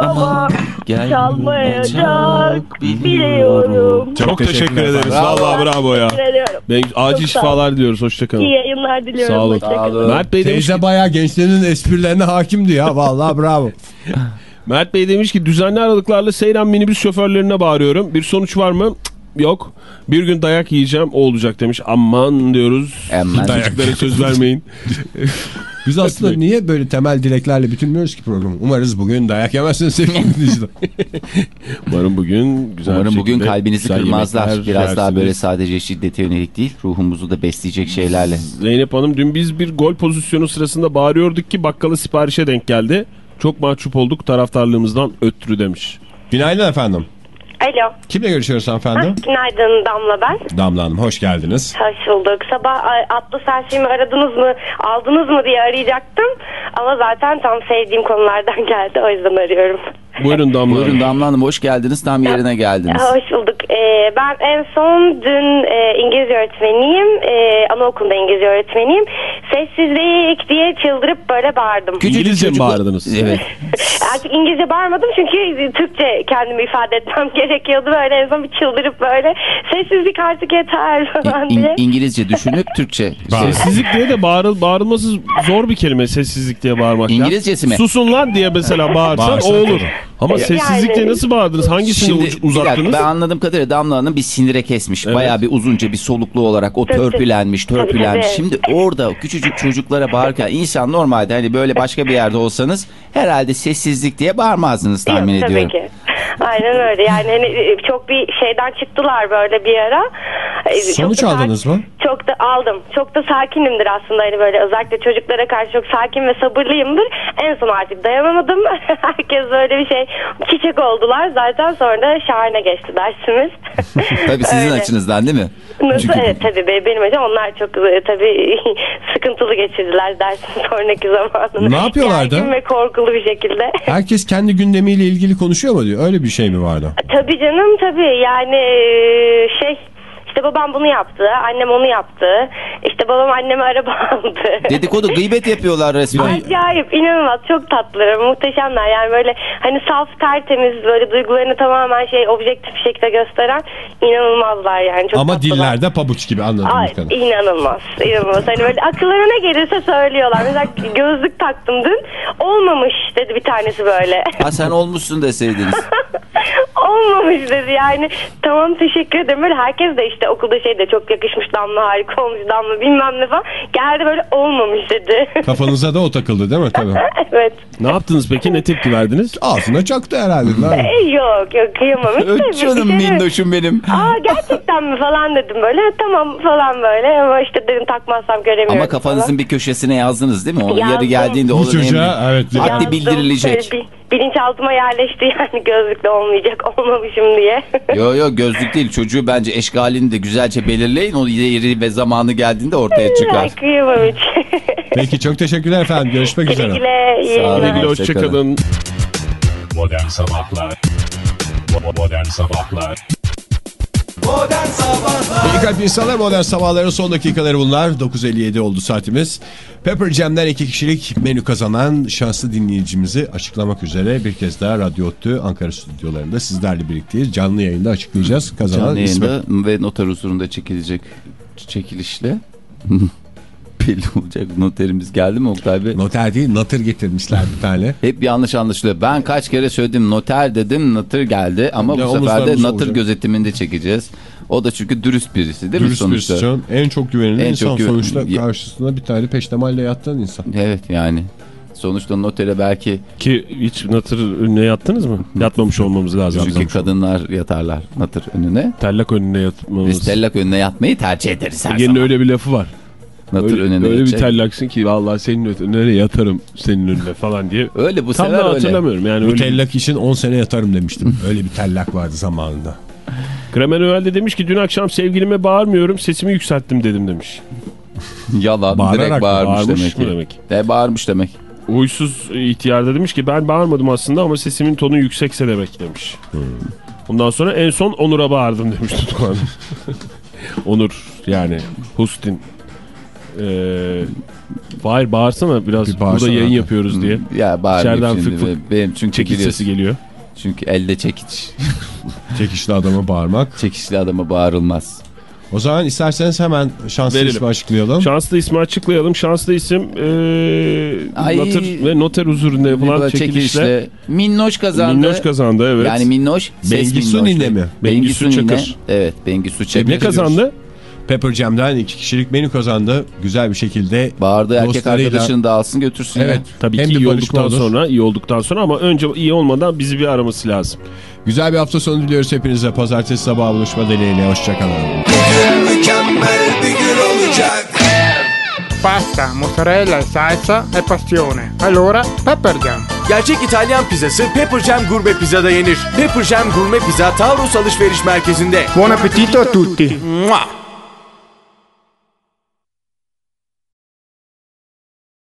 ama çalmayacak biliyorum. Çok, teşekkür, ederiz. Vallahi bravo ya. Ben, acil şifalar diliyoruz. Hoşçakalın. İyi yayınlar diliyorum. Sağ olun. Sağ olun. Mert Bey demiş ki, Teyze bayağı gençlerin esprilerine hakimdi ya. Vallahi bravo. <laughs> Mert Bey demiş ki düzenli aralıklarla Seyran minibüs şoförlerine bağırıyorum. Bir sonuç var mı? Yok. Bir gün dayak yiyeceğim o olacak demiş. Aman diyoruz. Aman. Çocuklara söz vermeyin. <laughs> Biz aslında niye böyle temel dileklerle bitirmiyoruz ki programı? Umarız bugün dayak yemezsiniz sevgili <laughs> dinleyiciler. Umarım bugün güzel Umarım bugün kalbinizi kırmazlar. Biraz daha böyle yersiniz. sadece şiddete yönelik değil, ruhumuzu da besleyecek şeylerle. Zeynep Hanım dün biz bir gol pozisyonu sırasında bağırıyorduk ki bakkala siparişe denk geldi. Çok mahcup olduk taraftarlığımızdan ötürü demiş. Günaydın efendim. Alo. Kimle görüşüyoruz hanımefendi? Günaydın Damla ben. Damla Hanım hoş geldiniz. Hoş bulduk. Sabah atlı selfie'mi aradınız mı, aldınız mı diye arayacaktım. Ama zaten tam sevdiğim konulardan <laughs> geldi. O yüzden arıyorum. Buyurun Damla Buyurun Hanım. Damla Hanım hoş geldiniz. Tam yerine geldiniz. Hoş bulduk. Ee, ben en son dün e, İngilizce öğretmeniyim. E, anaokulunda İngilizce öğretmeniyim. Sessizlik diye çıldırıp böyle bağırdım. İngilizce mi bağırdınız? Evet. <laughs> Artık İngilizce bağırmadım çünkü Türkçe kendimi ifade etmem <laughs> gerekiyordu. Böyle en son bir çıldırıp böyle sessizlik artık yeter falan diye. İng- İngilizce düşünüp Türkçe. <laughs> Sessizlik diye de bağırıl, bağırılması zor bir kelime sessizlik diye bağırmak. ya. İngilizcesi mi? Susun lan diye mesela bağırsan Bağırsan o olur. Ama Yani- sessizlik diye nasıl bağırdınız? Hangisini Şimdi uz- bir dakika, uzattınız? ben anladığım kadarıyla Damla Hanım bir sinire kesmiş. Evet. Bayağı bir uzunca bir soluklu olarak o törpülenmiş, törpülenmiş. Şimdi orada küçücük çocuklara bağırırken insan normalde hani böyle başka bir yerde olsanız herhalde sessizlik diye bağırmazdınız tahmin Yok, ediyorum. Tabii ki. Aynen öyle. Yani hani e, çok bir şeyden çıktılar böyle bir ara. E, Sonuç çok da aldınız mı? Çok da aldım. Çok da sakinimdir aslında hani böyle özellikle çocuklara karşı çok sakin ve sabırlıyımdır. En son artık dayanamadım. <laughs> Herkes böyle bir şey çiçek oldular. Zaten sonra da şahane geçti dersimiz. <laughs> Tabii sizin Öyle. açınızdan değil mi? Nasıl? Çünkü- Evet tabii be- benim hocam onlar çok e, tabii <laughs> sıkıntılı geçirdiler dersin sonraki zamanını. Ne yapıyorlardı? Gergin ve korkulu bir şekilde. Herkes kendi gündemiyle ilgili konuşuyor mu diyor. Öyle bir şey mi vardı? Tabii canım tabii yani e, şey İşte babam bunu yaptı, annem onu yaptı. İşte babam anneme araba <laughs> aldı. Dedikodu gıybet yapıyorlar resmen. Acayip, inanılmaz, çok tatlılar, muhteşemler. Yani böyle hani saf, tertemiz, böyle duygularını tamamen şey objektif bir şekilde gösteren inanılmazlar yani. Çok Ama tatlılar. dillerde pabuç gibi anladığım Ay, kadarıyla. inanılmaz, inanılmaz. Hani böyle akıllarına gelirse söylüyorlar. Mesela gözlük taktım dün, olmamış dedi bir tanesi böyle. Ha sen olmuşsun deseydiniz. <laughs> olmamış dedi yani. Tamam teşekkür ederim. Böyle herkes de işte okulda şey de çok yakışmış Damla harika olmuş Damla bilmem ne falan. Geldi böyle olmamış dedi. <laughs> Kafanıza da o takıldı değil mi? Tabii. evet. Ne yaptınız peki? Ne tepki verdiniz? Ağzına çaktı herhalde. E, yok yok kıyamam. Hiç de bir Canım mi? minnoşum benim. Aa gerçekten mi falan dedim böyle. Tamam falan böyle ama işte dedim takmazsam göremiyorum. Ama kafanızın falan. bir köşesine yazdınız değil mi? O Yazdım. yarı geldiğinde Bu onun çocuğa evet. Yazdım. bildirilecek. Bir- bilinçaltıma yerleşti <laughs> yani gözlükle olmayacak olmamışım diye. <laughs> Yo yo gözlük değil çocuğu bence eşgalini de güzelce belirleyin. O yeri ve zamanı geldiğinde ortaya çıkar. Kıyamam hiç. <laughs> Peki çok teşekkürler efendim. Görüşmek Güle üzere. güle. iyi Sağ olun. Güle Hoşçakalın. Modern Sabahlar Bo- Modern Sabahlar İyi kalp insanlar modern sabahların son dakikaları bunlar. 9.57 oldu saatimiz. Pepper Jam'den iki kişilik menü kazanan şanslı dinleyicimizi açıklamak üzere bir kez daha Radyo Ottu Ankara stüdyolarında sizlerle birlikteyiz. Canlı yayında açıklayacağız. Kazanan Canlı ismi. yayında ve noter huzurunda çekilecek çekilişle <laughs> belli olacak. Noterimiz geldi mi Oktay Bey? Noter değil natır getirmişler bir tane. <laughs> Hep yanlış anlaşılıyor. Ben kaç kere söyledim noter dedim noter geldi ama Ya bu sefer de noter olacak. gözetiminde çekeceğiz. O da çünkü dürüst birisi değil mi Dürüst sonuçta? bir can. En çok güvenilir En insan çok güven- sonuçta karşısında bir tane peştemalle yattan insan. Evet yani. Sonuçta notere belki Ki hiç natır önüne yattınız mı? Yatmamış olmamız lazım. çünkü kadınlar yatarlar natır önüne. Tellak önüne yatmamız. Biz tellak önüne yatmayı tercih ederiz her Ege'nin zaman. öyle bir lafı var. Natır Öyle, önüne öyle bir tellaksın ki vallahi senin önüne yatarım senin önüne falan diye. Öyle bu Tam sefer da öyle. hatırlamıyorum yani. Bu Öyle. tellak için 10 sene yatarım demiştim. <laughs> Öyle bir tellak vardı zamanında. Kremen Öğel de demiş ki dün akşam sevgilime bağırmıyorum sesimi yükselttim dedim demiş. <laughs> Yalan Bağırarak direkt mı? bağırmış Bağırmış demek ki. demek? De bağırmış demek. Uysuz ihtiyarda demiş ki ben bağırmadım aslında ama sesimin tonu yüksekse demek demiş. Ondan sonra en son Onur'a bağırdım demiş Tutku Hanım. <laughs> Onur yani Hustin. Ee, Fahir bağırsana biraz Bir burada yayın abi. yapıyoruz diye. Ya bağırmayayım İçeriden fık fık Benim çünkü Çekiç biliyorsun. sesi geliyor. Çünkü elde çekiç. <laughs> Çekişli adama bağırmak. Çekişli adama bağırılmaz. O zaman isterseniz hemen şanslı Verelim. ismi açıklayalım. Şanslı ismi açıklayalım. Şanslı isim ee, Ay. noter ve noter huzurunda yapılan çekilişle çekilişle. Minnoş kazandı. Minnoş kazandı evet. Yani Minnoş. ses Bengisu Minnoş. Nine mi? Bengisu Bengisu. Çakır. Evet Bengisu Çakır. ne kazandı? Pepper Jam'den iki kişilik menü kazandı. Güzel bir şekilde. Bağırdığı erkek arkadaşını da alsın götürsün. Evet. ya. Tabii Hem ki bir iyi olduktan olur. sonra, iyi olduktan sonra ama önce iyi olmadan bizi bir araması lazım. Güzel bir hafta sonu diliyoruz hepinize. Pazartesi sabahı buluşma dileğiyle. Hoşçakalın. Pasta, mozzarella salsa e passione. Allora, Pepper Jam. Gerçek İtalyan pizzası Pepper Jam Gurme Pizza'da yenir. Pepper Jam Gurme Pizza Taurus Alışveriş Merkezi'nde. Buon appetito a tutti. Mua!